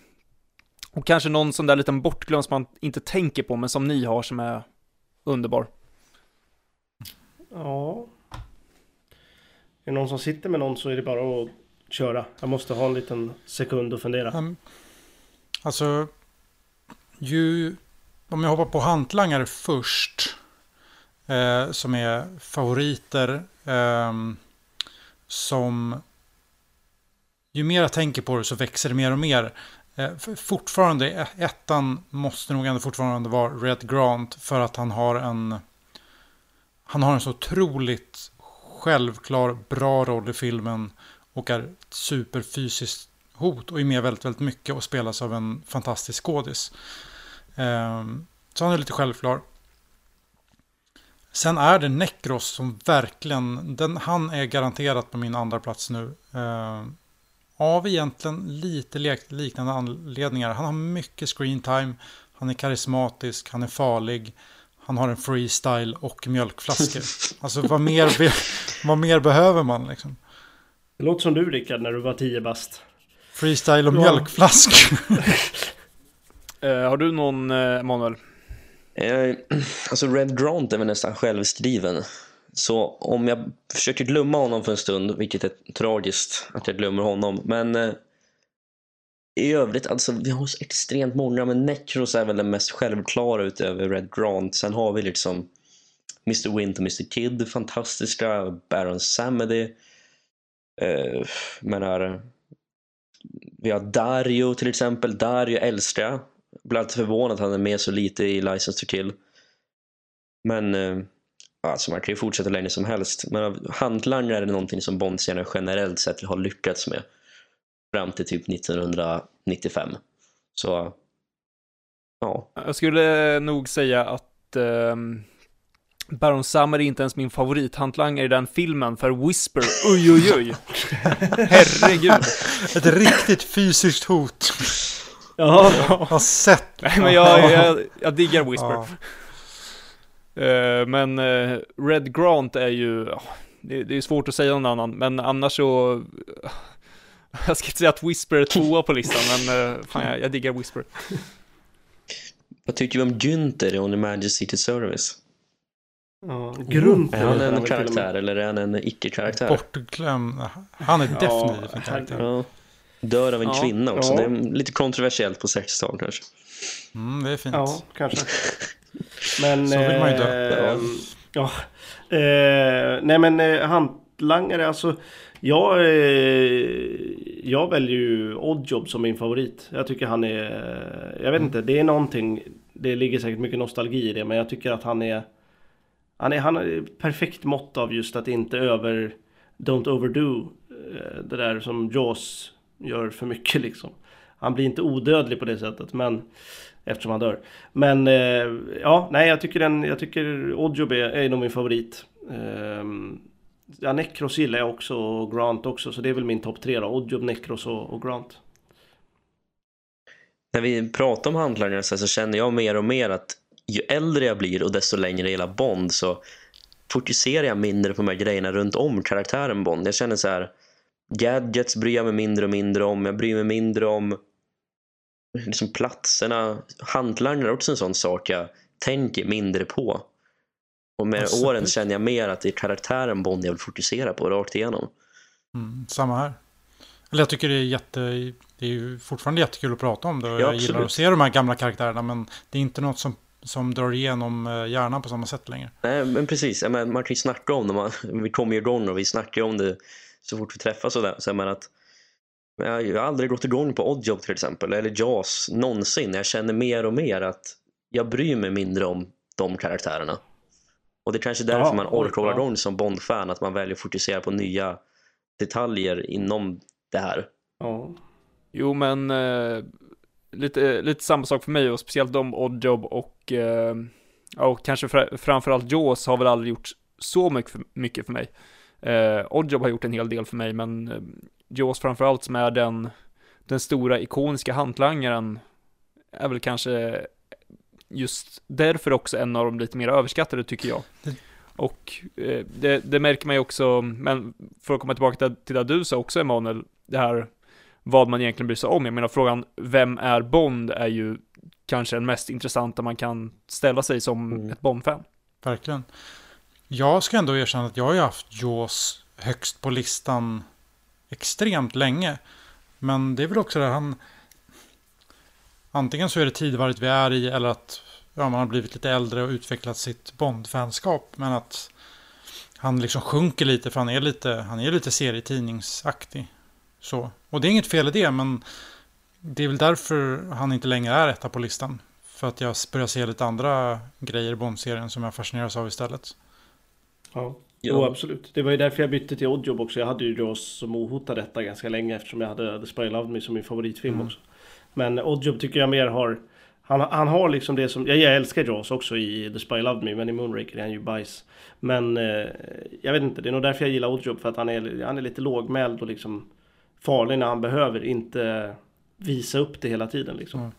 Och kanske någon sån där liten bortglömd som man inte tänker på, men som ni har som är underbar. Ja. Är det någon som sitter med någon så är det bara att köra. Jag måste ha en liten sekund att fundera. Um, alltså, ju, om jag hoppar på hantlangare först, eh, som är favoriter, eh, som ju mer jag tänker på det så växer det mer och mer. Eh, fortfarande, e-, ettan måste nog ändå fortfarande vara Red Grant för att han har en han har en så otroligt självklar, bra roll i filmen och är ett superfysiskt hot och är med väldigt, väldigt mycket och spelas av en fantastisk skådis. Ehm, så han är lite självklar. Sen är det Necros som verkligen, den, han är garanterat på min andra plats nu. Ehm, av egentligen lite liknande anledningar. Han har mycket screen time, han är karismatisk, han är farlig. Han har en freestyle och mjölkflaskor. (laughs) Alltså vad mer, vad mer behöver man liksom? Det låter som du Rickard när du var 10 bast. Freestyle och ja. mjölkflaskor. (laughs) Eh, har du någon, uh, Manuel? Eh, (clears throat) alltså Red Grant är väl nästan självskriven. Så om jag försöker glömma honom för en stund, vilket är tragiskt att jag glömmer honom, men eh, i övrigt, alltså vi har så extremt många, men Necros är väl den mest självklara utöver Red Grant. Sen har vi liksom Mr. Wint och Mr. Kid, fantastiska, Baron Samedy. Eh, menar, vi har Dario till exempel, Dario älskar jag. Blir alltid förvånad att han är med så lite i License to Kill. Men uh, alltså man kan ju fortsätta länge som helst. Men handlangare är någonting som Bondscener generellt sett har lyckats med fram till typ 1995. Så, ja. Jag skulle nog säga att um, Baron Summer är inte ens min favorithantlangare i den filmen, för Whisper, oj oj oj. (laughs) Herregud. Ett riktigt fysiskt hot. Ja. Jag har sett. (laughs) Nej, men jag, jag, jag diggar Whisper. Ja. Uh, men uh, Red Grant är ju, uh, det, det, är svårt att säga någon annan, men annars så (laughs) Jag ska inte säga att Whisper är tvåa på listan, men uh, fan, jag, jag diggar Whisper. Vad tycker du om Günther i On the Majesty Service? Ja, Grunther. Är han en karaktär eller är han en icke-karaktär? Bortglömd. Han är definitivt en karaktär. Ja. Dör av en ja, kvinna också. Ja. Det är lite kontroversiellt på 60-talet kanske. Mm, det är fint. Ja, kanske. Men... (laughs) Så vill man ju dö. Eh, ja. Eh, nej men eh, hantlangare, alltså jag, eh, jag väljer ju Oddjob som min favorit. Jag tycker han är... Jag vet inte, det är någonting... Det ligger säkert mycket nostalgi i det, men jag tycker att han är... Han är, han är perfekt mått av just att inte över... Don't overdo eh, det där som Jaws gör för mycket liksom. Han blir inte odödlig på det sättet, men... Eftersom han dör. Men eh, ja, nej jag tycker den, jag tycker Oddjob är, är nog min favorit. Eh, Ja, Necros gillar jag också och Grant också, så det är väl min topp tre då. Ojob, Necros och, och, Grant. När vi pratar om handlare så, så känner jag mer och mer att ju äldre jag blir och desto längre jag gillar Bond så fokuserar jag mindre på de här grejerna runt om karaktären Bond. Jag känner så här, gadgets bryr jag mig mindre och mindre om. Jag bryr mig mindre om liksom platserna. Handlangare är också en sån sak jag tänker mindre på. Och med alltså, åren känner jag mer att det är karaktären Bond jag vill fokusera på rakt igenom. Mm, samma här. Eller jag tycker det är jätte... Det är ju fortfarande jättekul att prata om det. Ja, jag gillar att se de här gamla karaktärerna. Men det är inte något som, som drar igenom eh, hjärnan på samma sätt längre. Nej, men precis. Menar, man kan ju snacka om det. Man, vi kommer ju igång och vi snackar om det så fort vi träffas. Och där. Så jag menar att jag har aldrig gått igång på Oddjob till exempel. Eller Jaws någonsin. Jag känner mer och mer att jag bryr mig mindre om de karaktärerna. Och det är kanske därför Ja, man orkar hålla igång som Bond-fan, att man väljer att fokusera på nya detaljer inom det här. Ja. Jo, men eh, lite, lite samma sak för mig och speciellt de Oddjob och, eh, och kanske fra, framförallt Jaws har väl aldrig gjort så mycket för, mycket för mig. Eh, Oddjob har gjort en hel del för mig, men eh, Jaws framförallt som är den, den stora ikoniska hantlangaren är väl kanske just därför också en av de lite mer överskattade tycker jag. Det- Och eh, det, det märker man ju också, men för att komma tillbaka till, till det du sa också Emanuel, det här vad man egentligen bryr sig om. Jag menar frågan, vem är Bond, är ju kanske den mest intressanta man kan ställa sig som Mm. ett Bond-fan. Verkligen. Jag ska ändå erkänna att jag har ju haft Jaws högst på listan extremt länge. Men det är väl också det han... Antingen så är det tidvarvet vi är i eller att ja, man har blivit lite äldre och utvecklat sitt Bond-fanskap. Men att han liksom sjunker lite för han är lite, han är lite serietidningsaktig. Så. Och det är inget fel i det men det är väl därför han inte längre är etta på listan. För att jag börjar se lite andra grejer i Bond-serien som jag fascineras av istället. Ja. Jo, absolut. Det var ju därför jag bytte till Oddjob också. Jag hade ju Jaws som ohotad detta ganska länge eftersom jag hade The Spy Loved Me som min favoritfilm Mm. också. Men Oddjob tycker jag mer har... Han, han har liksom det som... Jag, jag älskar Jaws också i The Spy Loved Me, men i Moonraker är han ju bajs. Men eh, jag vet inte, det är nog därför jag gillar Oddjob. För att han är, han är lite lågmäld och liksom farlig när han behöver. Inte visa upp det hela tiden liksom. Mm.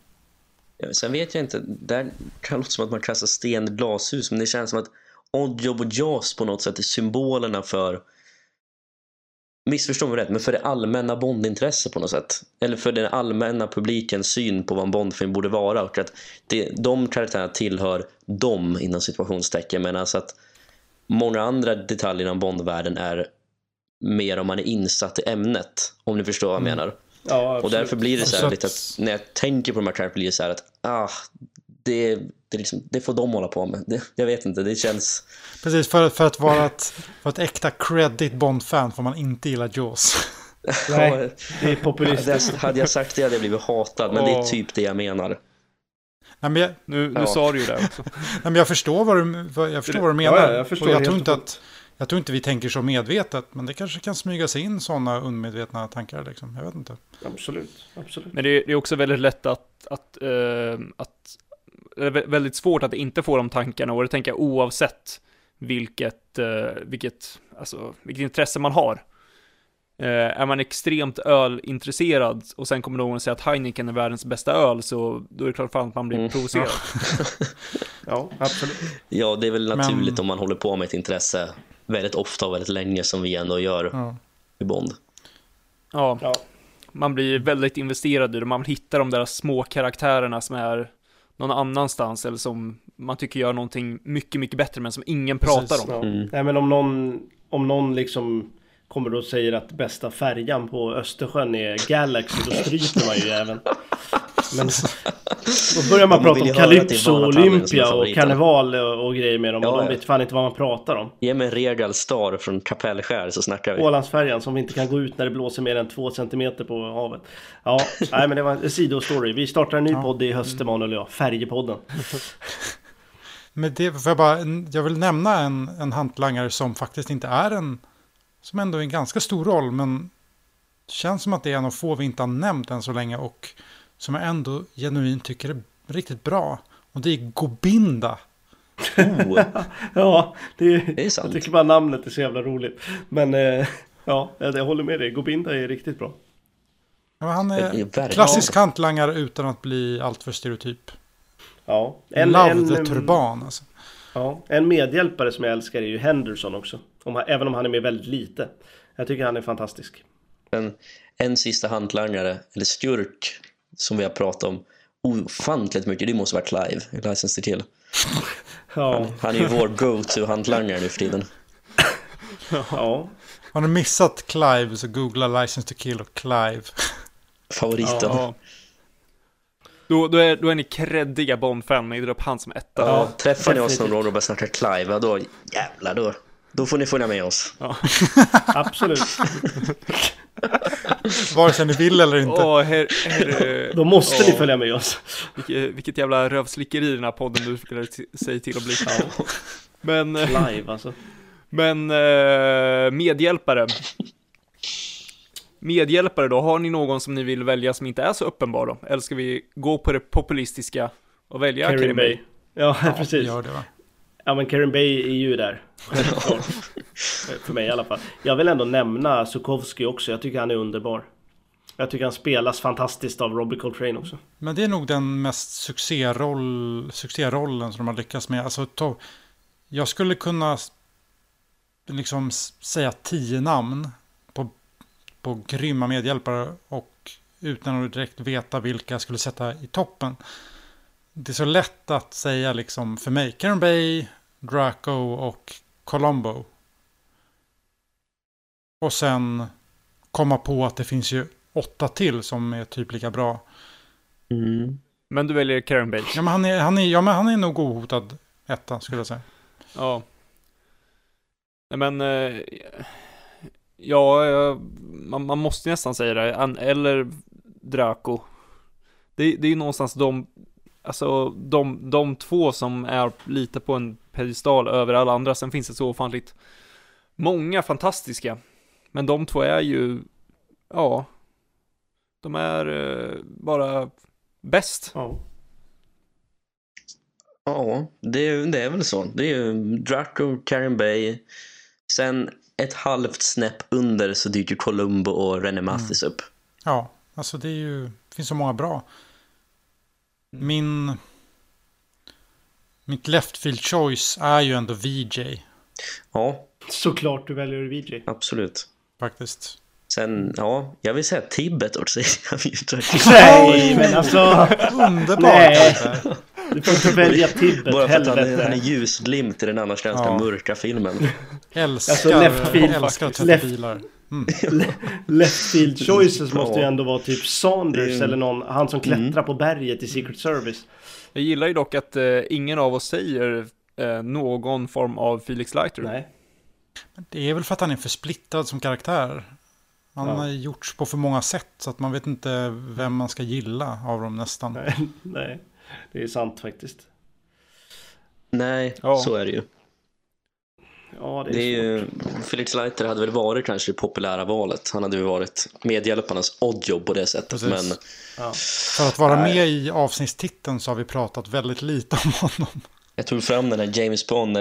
Ja, Sen vet jag inte, där kan det låta som att man kastar sten i glashus, men det känns som att Oddjob och Jaws på något sätt är symbolerna för missförstå mig rätt, men för det allmänna Bondintresse på något sätt. Eller för den allmänna publikens syn på vad en Bondfilm borde vara och att det, de karaktärerna tillhör dem inom situationstecken medan att många andra detaljer inom Bondvärlden är mer om man är insatt i ämnet, om ni förstår vad jag Mm. menar. Ja, Och därför blir det så här Så lite att- att när jag tänker på de här karaktärerna blir det så här att ah, det, det, liksom, det får de hålla på med. Det, jag vet inte, det känns... Precis, för, för att vara ett, för ett äkta credit Bond-fan får man inte gilla Jaws. (laughs) Nej, Ja, det är hade, populistiskt. jag, hade jag sagt det hade jag blivit hatad, men det är typ det jag menar. Nej, men jag, Nu, nu Ja. sa du ju det också. (laughs) nej, men jag förstår vad du, jag förstår vad du menar. ja, jag förstår jag tror, inte att, jag tror inte vi tänker så medvetet, men det kanske kan smyga sig in sådana undermedvetna tankar. Liksom. Jag vet inte. Absolut, absolut. Men det är, det är också väldigt lätt att, att, eh, att väldigt svårt att inte få de tankarna och det tänker jag oavsett vilket, eh, vilket, alltså, vilket intresse man har. Eh, är man extremt ölintresserad och sen kommer någon och säger att Heineken är världens bästa öl så då är det klart fan att man blir Mm. provocerad. (laughs) Ja, absolut. Ja, det är väl Men- naturligt om man håller på med ett intresse väldigt ofta och väldigt länge som vi ändå gör Ja. i Bond. Ja, Ja. man blir väldigt investerad i det. Man hittar de där små karaktärerna som är någon annanstans eller som man tycker gör någonting mycket, mycket bättre men som ingen pratar Precis. om. Ja. Mm. Nej men om någon, om någon liksom kommer och säger att bästa färjan på Östersjön är Galaxy, då stryper man ju även. (laughs) Men (laughs) då börjar man prata om Calypso, Olympia och karneval och, grejer med dem. Ja, och de ja. vet fan inte vad man pratar om. Ge mig en Regal Star från Kapellskär så snackar vi. Ålandsfärjan som inte kan gå ut när det blåser mer än två centimeter på havet. Ja, (laughs) nej men det var en sidostory. Vi startar en ny Ja. podd i höst, Emanuel och jag. Färjepodden. (laughs) Men det får jag bara, jag vill nämna en, en hantlangare som faktiskt inte är en, som ändå är en ganska stor roll, men känns som att det är en av få vi inte har nämnt än så länge och som jag ändå genuint tycker är riktigt bra. Och det är Gobinda. Oh, (laughs) Ja, det, det är sant. jag tycker bara namnet är så jävla roligt. Men eh, ja, jag håller med dig. Gobinda är riktigt bra. Ja, han är är klassisk hantlangare utan att bli alltför stereotyp. Ja, Love the turban alltså. Ja, en medhjälpare som jag älskar är ju Henderson också. Om, han- även om han är med väldigt lite. Jag tycker han är fantastisk. En, en sista hantlangare, eller skurk, som vi har pratat om ofantligt mycket, det måste vara Clive License to Kill. Ja, Han är ju vår go-to-hantlangare nu för tiden. ja. Har ni missat Clive så googla License to Kill och Clive. Favoriten. Ja. Då, då, är, då är ni kreddiga Bond-fan, ni drar upp han som etta. Ja, träffar ni oss någon gång och börjar snacka Clive, ja då jävlar, då, då får ni följa med oss. Absolut. (laughs) Vare sig ni vill eller inte. Åh, her, her, Då måste ni åh, följa med oss. Vilket, vilket jävla rövslickeri den här podden du fick sig till att bli. Men, eh, Live alltså. men eh, medhjälpare. Medhjälpare då, har ni någon som ni vill välja som inte är så uppenbar då? Eller ska vi gå på det populistiska och välja Karin Bay. (laughs) Ja, precis. Gör det va? Ja men Karin Bay är ju där. (laughs) För mig i alla fall. Jag vill ändå nämna Sukowski också. Jag tycker han är underbar. Jag tycker han spelas fantastiskt av Robbie Coltrane också. Men det är nog den mest succéroll, succérollen som de har lyckats med. Alltså, to, jag skulle kunna liksom säga tio namn på, på grymma medhjälpare och utan att direkt veta vilka jag skulle sätta i toppen. Det är så lätt att säga liksom för mig Karen Bay, Draco och Colombo. Och sen komma på att det finns ju åtta till som är typ lika bra. Mm. Men du väljer Karen Bates. Ja men han är, han är, ja, men han är nog ohotad etta skulle jag säga. Ja. Nej men, eh, ja, man, man måste nästan säga det. Eller Draco. Det, det är ju någonstans de, alltså de, de två som är lite på en pedestal över alla andra. Sen finns det så ofantligt många fantastiska. Men de två är ju, ja, de är eh, bara bäst. Ja. Ja, det, är- det är väl så. Det är ju Draco, Karen Bay. Sen ett halvt snäpp under så dyker Columbo och René Mathis upp. Ja, alltså det är ju, det finns så många bra. Min, mitt left field choice är ju ändå VJ Ja, Såklart du väljer VJ. absolut. faktiskt. Sen, ja, jag vill säga Tibbet också. (laughs) Jag. Nej men alltså. Underbar (laughs) Nej. Du får inte välja Tibbet. Bara för att han är, han är ljusglimt i den annars ganska Ja. mörka filmen. Älskar, Alltså, left field älskar att Left- bilar. (laughs) Left field choices måste ju ändå vara typ Saunders är- eller någon, han som klättrar på berget i Secret Service. Jag gillar ju dock att eh, ingen av oss säger eh, någon form av Felix Leiter. Nej. Det är väl för att han är för splittrad som karaktär. Han Ja. har gjorts på för många sätt så att man vet inte vem man ska gilla av dem nästan. Nej, (laughs) nej. Det är sant faktiskt. Nej, Ja. så är det ju. Ja, det är, Det är ju, Felix Leiter hade väl varit kanske det populära valet. Han hade väl varit medhjälparnas oddjob på det sättet. Precis. Men Ja. För att vara Nej. med i avsnittstiteln så har vi pratat väldigt lite om honom. jag tog fram den här James Bond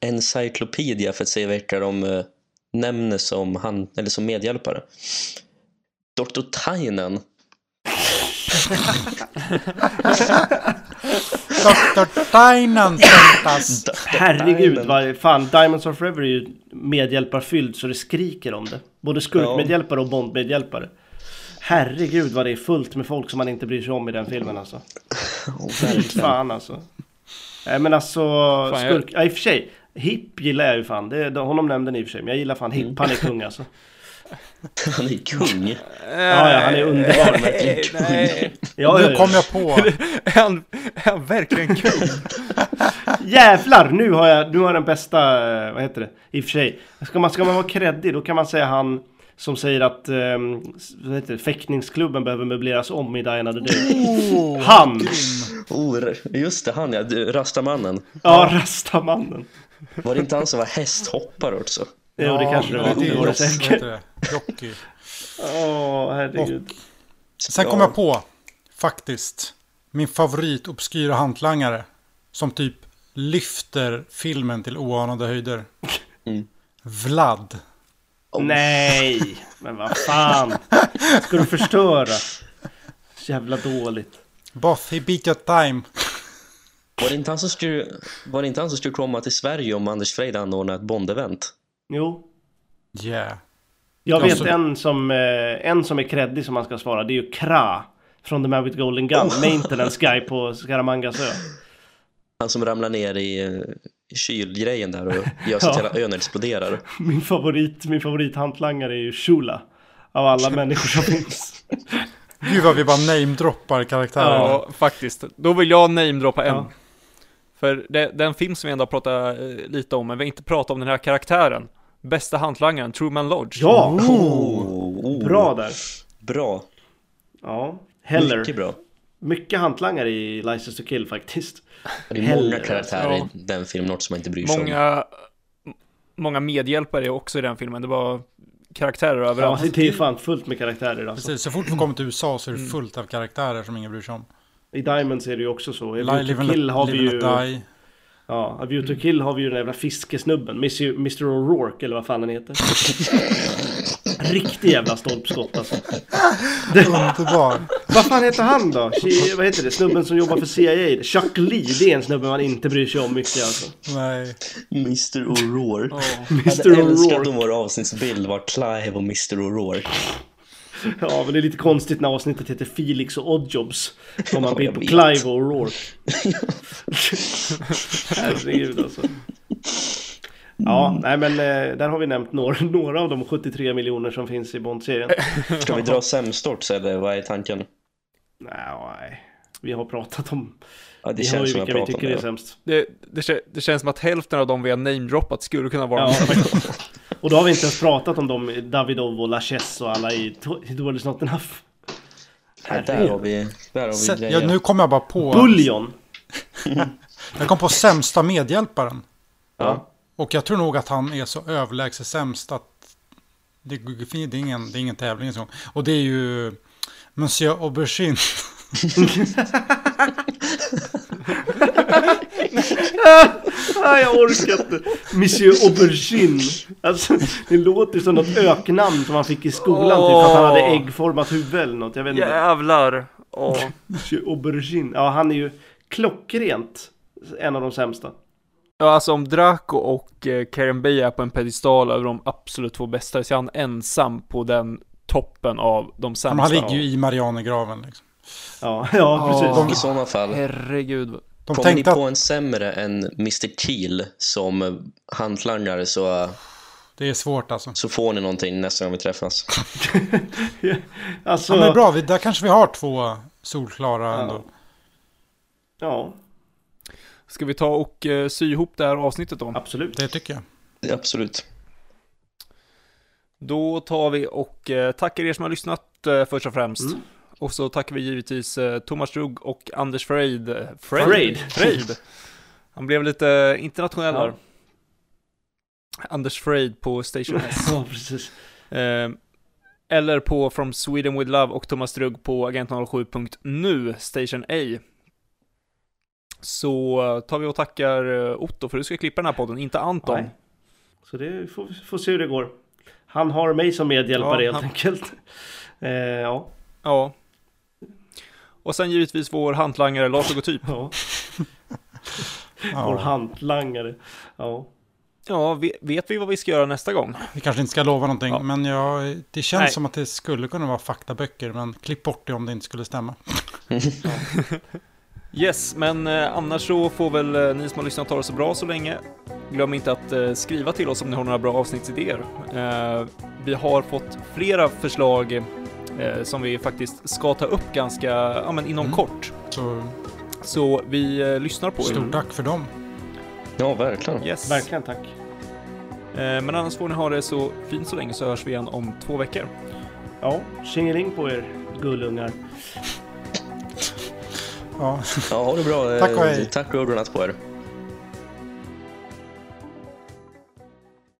Encyclopedia för att se vilka de nämner som, han, eller som medhjälpare. Dr. Tynan. (laughs) (laughs) Dr. Sentas. Herregud, vad fan, Diamonds of Forever är ju medhjälparfylld så det skriker om det. Både skurkmedhjälpare och Bondmedhjälpare. Herregud vad det är fullt med folk som man inte bryr sig om i den filmen alltså. Oh, (laughs) Fy fan alltså. Nej men alltså, jag- skurk, ja, i och för sig. Hipp gillar jag ju fan, det, honom nämnde ni i och för sig. Men jag gillar fan Hipp, han är kung alltså. (laughs) Han är kung. Ja, ja, han är underbar. Nej, nej. Ja, Nu kom jag på. (laughs) Är han, är han verkligen kung? (laughs) Jävlar, nu har jag, nu har jag den bästa, eh, vad heter det? I och för sig. Ska man, ska man vara kreddig då kan man säga han som säger att um, vad heter det, fäktningsklubben behöver möbleras om i Diana the Day. Oh, Han! Oh, just det, han ja. Rastamannen. Ja, Rastamannen. Var det inte han som var hästhoppare också? Jo, det kanske det var. Det Det är var det säkert. Jockey. Åh, herregud. Sen kom jag på, faktiskt, min favorit obskyra hantlangare. Som typ lyfter filmen till oanade höjder. (laughs) Mm. Vlad. Nej, men vad fan. Ska du förstöra? Så jävla dåligt. Both, he beat your time. Var det inte han som skulle, var det inte han som skulle komma till Sverige om Anders Frejd anordnade ett Bond-event? Jo. Yeah. Jag Ja, vet så- en som, eh, en som är kreddig som man ska svara. Det är ju Kra. Från The Man with Golden Gun. Oh. Maintenance guy på Skaramangas ö. Han som ramlar ner i, i kylgrejen där och gör så att Ja. hela ön exploderar. Min favorit, min favorithantlanggare är ju Shula. Av alla människor som finns. (laughs) Gud vad vi bara namedroppar karaktärer. Ja, faktiskt. Då vill jag namedroppa en. Ja. För det, den film som vi ändå pratat eh, lite om, men vi har inte pratat om den här karaktären. Bästa hantlangaren, Truman Lodge. Ja! Oh, oh, Bra där. Bra. Ja. Heller. Mycket bra. mycket hantlangare i License to Kill faktiskt. Det är många Heller, karaktärer ja. i den filmen också som man inte bryr sig om. Många, många medhjälpare också i den filmen. Det var karaktärer Ja, överallt. det är fan fullt med karaktärer alltså. Precis, så fort vi kommer till USA så är det fullt av karaktärer som ingen bryr sig om. I Diamonds är det ju också så. I Live, Kill har vi ju... die. Ja, A View to Kill har vi ju den jävla fiskesnubben. Mr. O'Rourke eller vad fan han heter. (laughs) Riktig jävla stolpskott alltså. (laughs) Underbar. Vad fan heter han då? Chi- Vad heter det? Snubben som jobbar för CIA? Chuck Lee, det är en snubbe man inte bryr sig om mycket alltså. Nej. Mr O'Rourke. Ja. Mr. Jag hade älskat om vår avsnittsbild var Clive och Mr O'Rourke. Ja, men det är lite konstigt när avsnittet heter Felix och Oddjobs. Om man bild jag på. Clive och O'Rourke. (laughs) Herregud alltså. Ja, nej men eh, där har vi nämnt några, (laughs) några av de 73 miljoner som finns i Bond-serien. (laughs) Ska vi dra sämstort eller vad är tanken? Nej, vi har pratat om... Ja, det Vi har känns ju som vilka vi tycker är om det. sämst. Det, det, det känns som att hälften av dem vi har namedroppat skulle kunna vara Ja, (laughs) och då har vi inte ens pratat om dem, Davidov och Lachaise och alla i i Dåligt Not Enough. Ja, där har vi, där har vi Sätt- grejer. Ja, nu kom jag bara på. Bullion! Jag kom på sämsta medhjälparen. Ja. Och jag tror nog att han är så överlägset sämst att det, det, är, ingen, det är ingen tävling. Och det är ju Monsieur Aubergine. (laughs) Ah, jag orkar inte! Monsieur Aubergine! Alltså, det låter som något öknamn som han fick i skolan typ för att han hade äggformat huvud eller något. Jag vet inte. Jävlar! Åh. Monsieur Aubergine. Ja, han är ju klockrent en av de sämsta. Ja, alltså om Draco och eh, Karen Bay är på en pedestal över de absolut två bästa, så är han ensam på den toppen av de sämsta. han ligger ju i Marianergraven. Liksom. Ja, (laughs) ja precis. Ja. I sådana fall, Herregud. De kommer ni på att en sämre än Mr Keel som hantlangare så, det är svårt alltså. så får ni någonting nästa gång vi träffas. (laughs) Alltså, Ja, men bra, vi, där kanske vi har två solklara Ja. ändå. ja, Ska vi ta och eh, sy ihop det här avsnittet då? absolut. Det tycker jag. Absolut. Då tar vi och eh, tackar er som har lyssnat eh, först och främst. Mm. Och så tackar vi givetvis eh, Thomas Drugg och Anders Freid. eh, Freid. Freid. (laughs) Han blev lite internationell Ja. här. Anders Freid på Station S. (laughs) Ja, precis. Eller på From Sweden With Love och Thomas Drugg på agent07.nu, Station A. Så tar vi och tackar eh, Otto för att du ska klippa den här podden, inte Anton. Nej. Så det får, får se hur det går. Han har mig som medhjälpare Ja, helt han- enkelt. (laughs) Eh, ja. Ja. Och sen givetvis vår hantlangare Lars Logotyp. (laughs) ja. Vår Ja, hantlangare. Ja. Ja, ve- vet vi vad vi ska göra nästa gång? vi kanske inte ska lova någonting, Ja. men jag, det känns Nej. som att det skulle kunna vara faktaböcker, men klipp bort det om det inte skulle stämma. (laughs) Yes, men eh, annars så får väl eh, ni som har lyssnat ha det så bra så länge. Glöm inte att eh, skriva till oss om ni har några bra avsnittsidéer. Vi har fått flera förslag som vi faktiskt ska ta upp ganska, ja men inom Mm. kort. Så Så vi lyssnar på er. stort tack för dem. Ja, verkligen. Yes. Verkligen tack. Men annars får ni ha det så fint så länge så hörs vi igen om två veckor. Ja, tjingeling på er gullungar. Ja. Ja, ha det bra. Tack och hej. Tack och godnatt på er.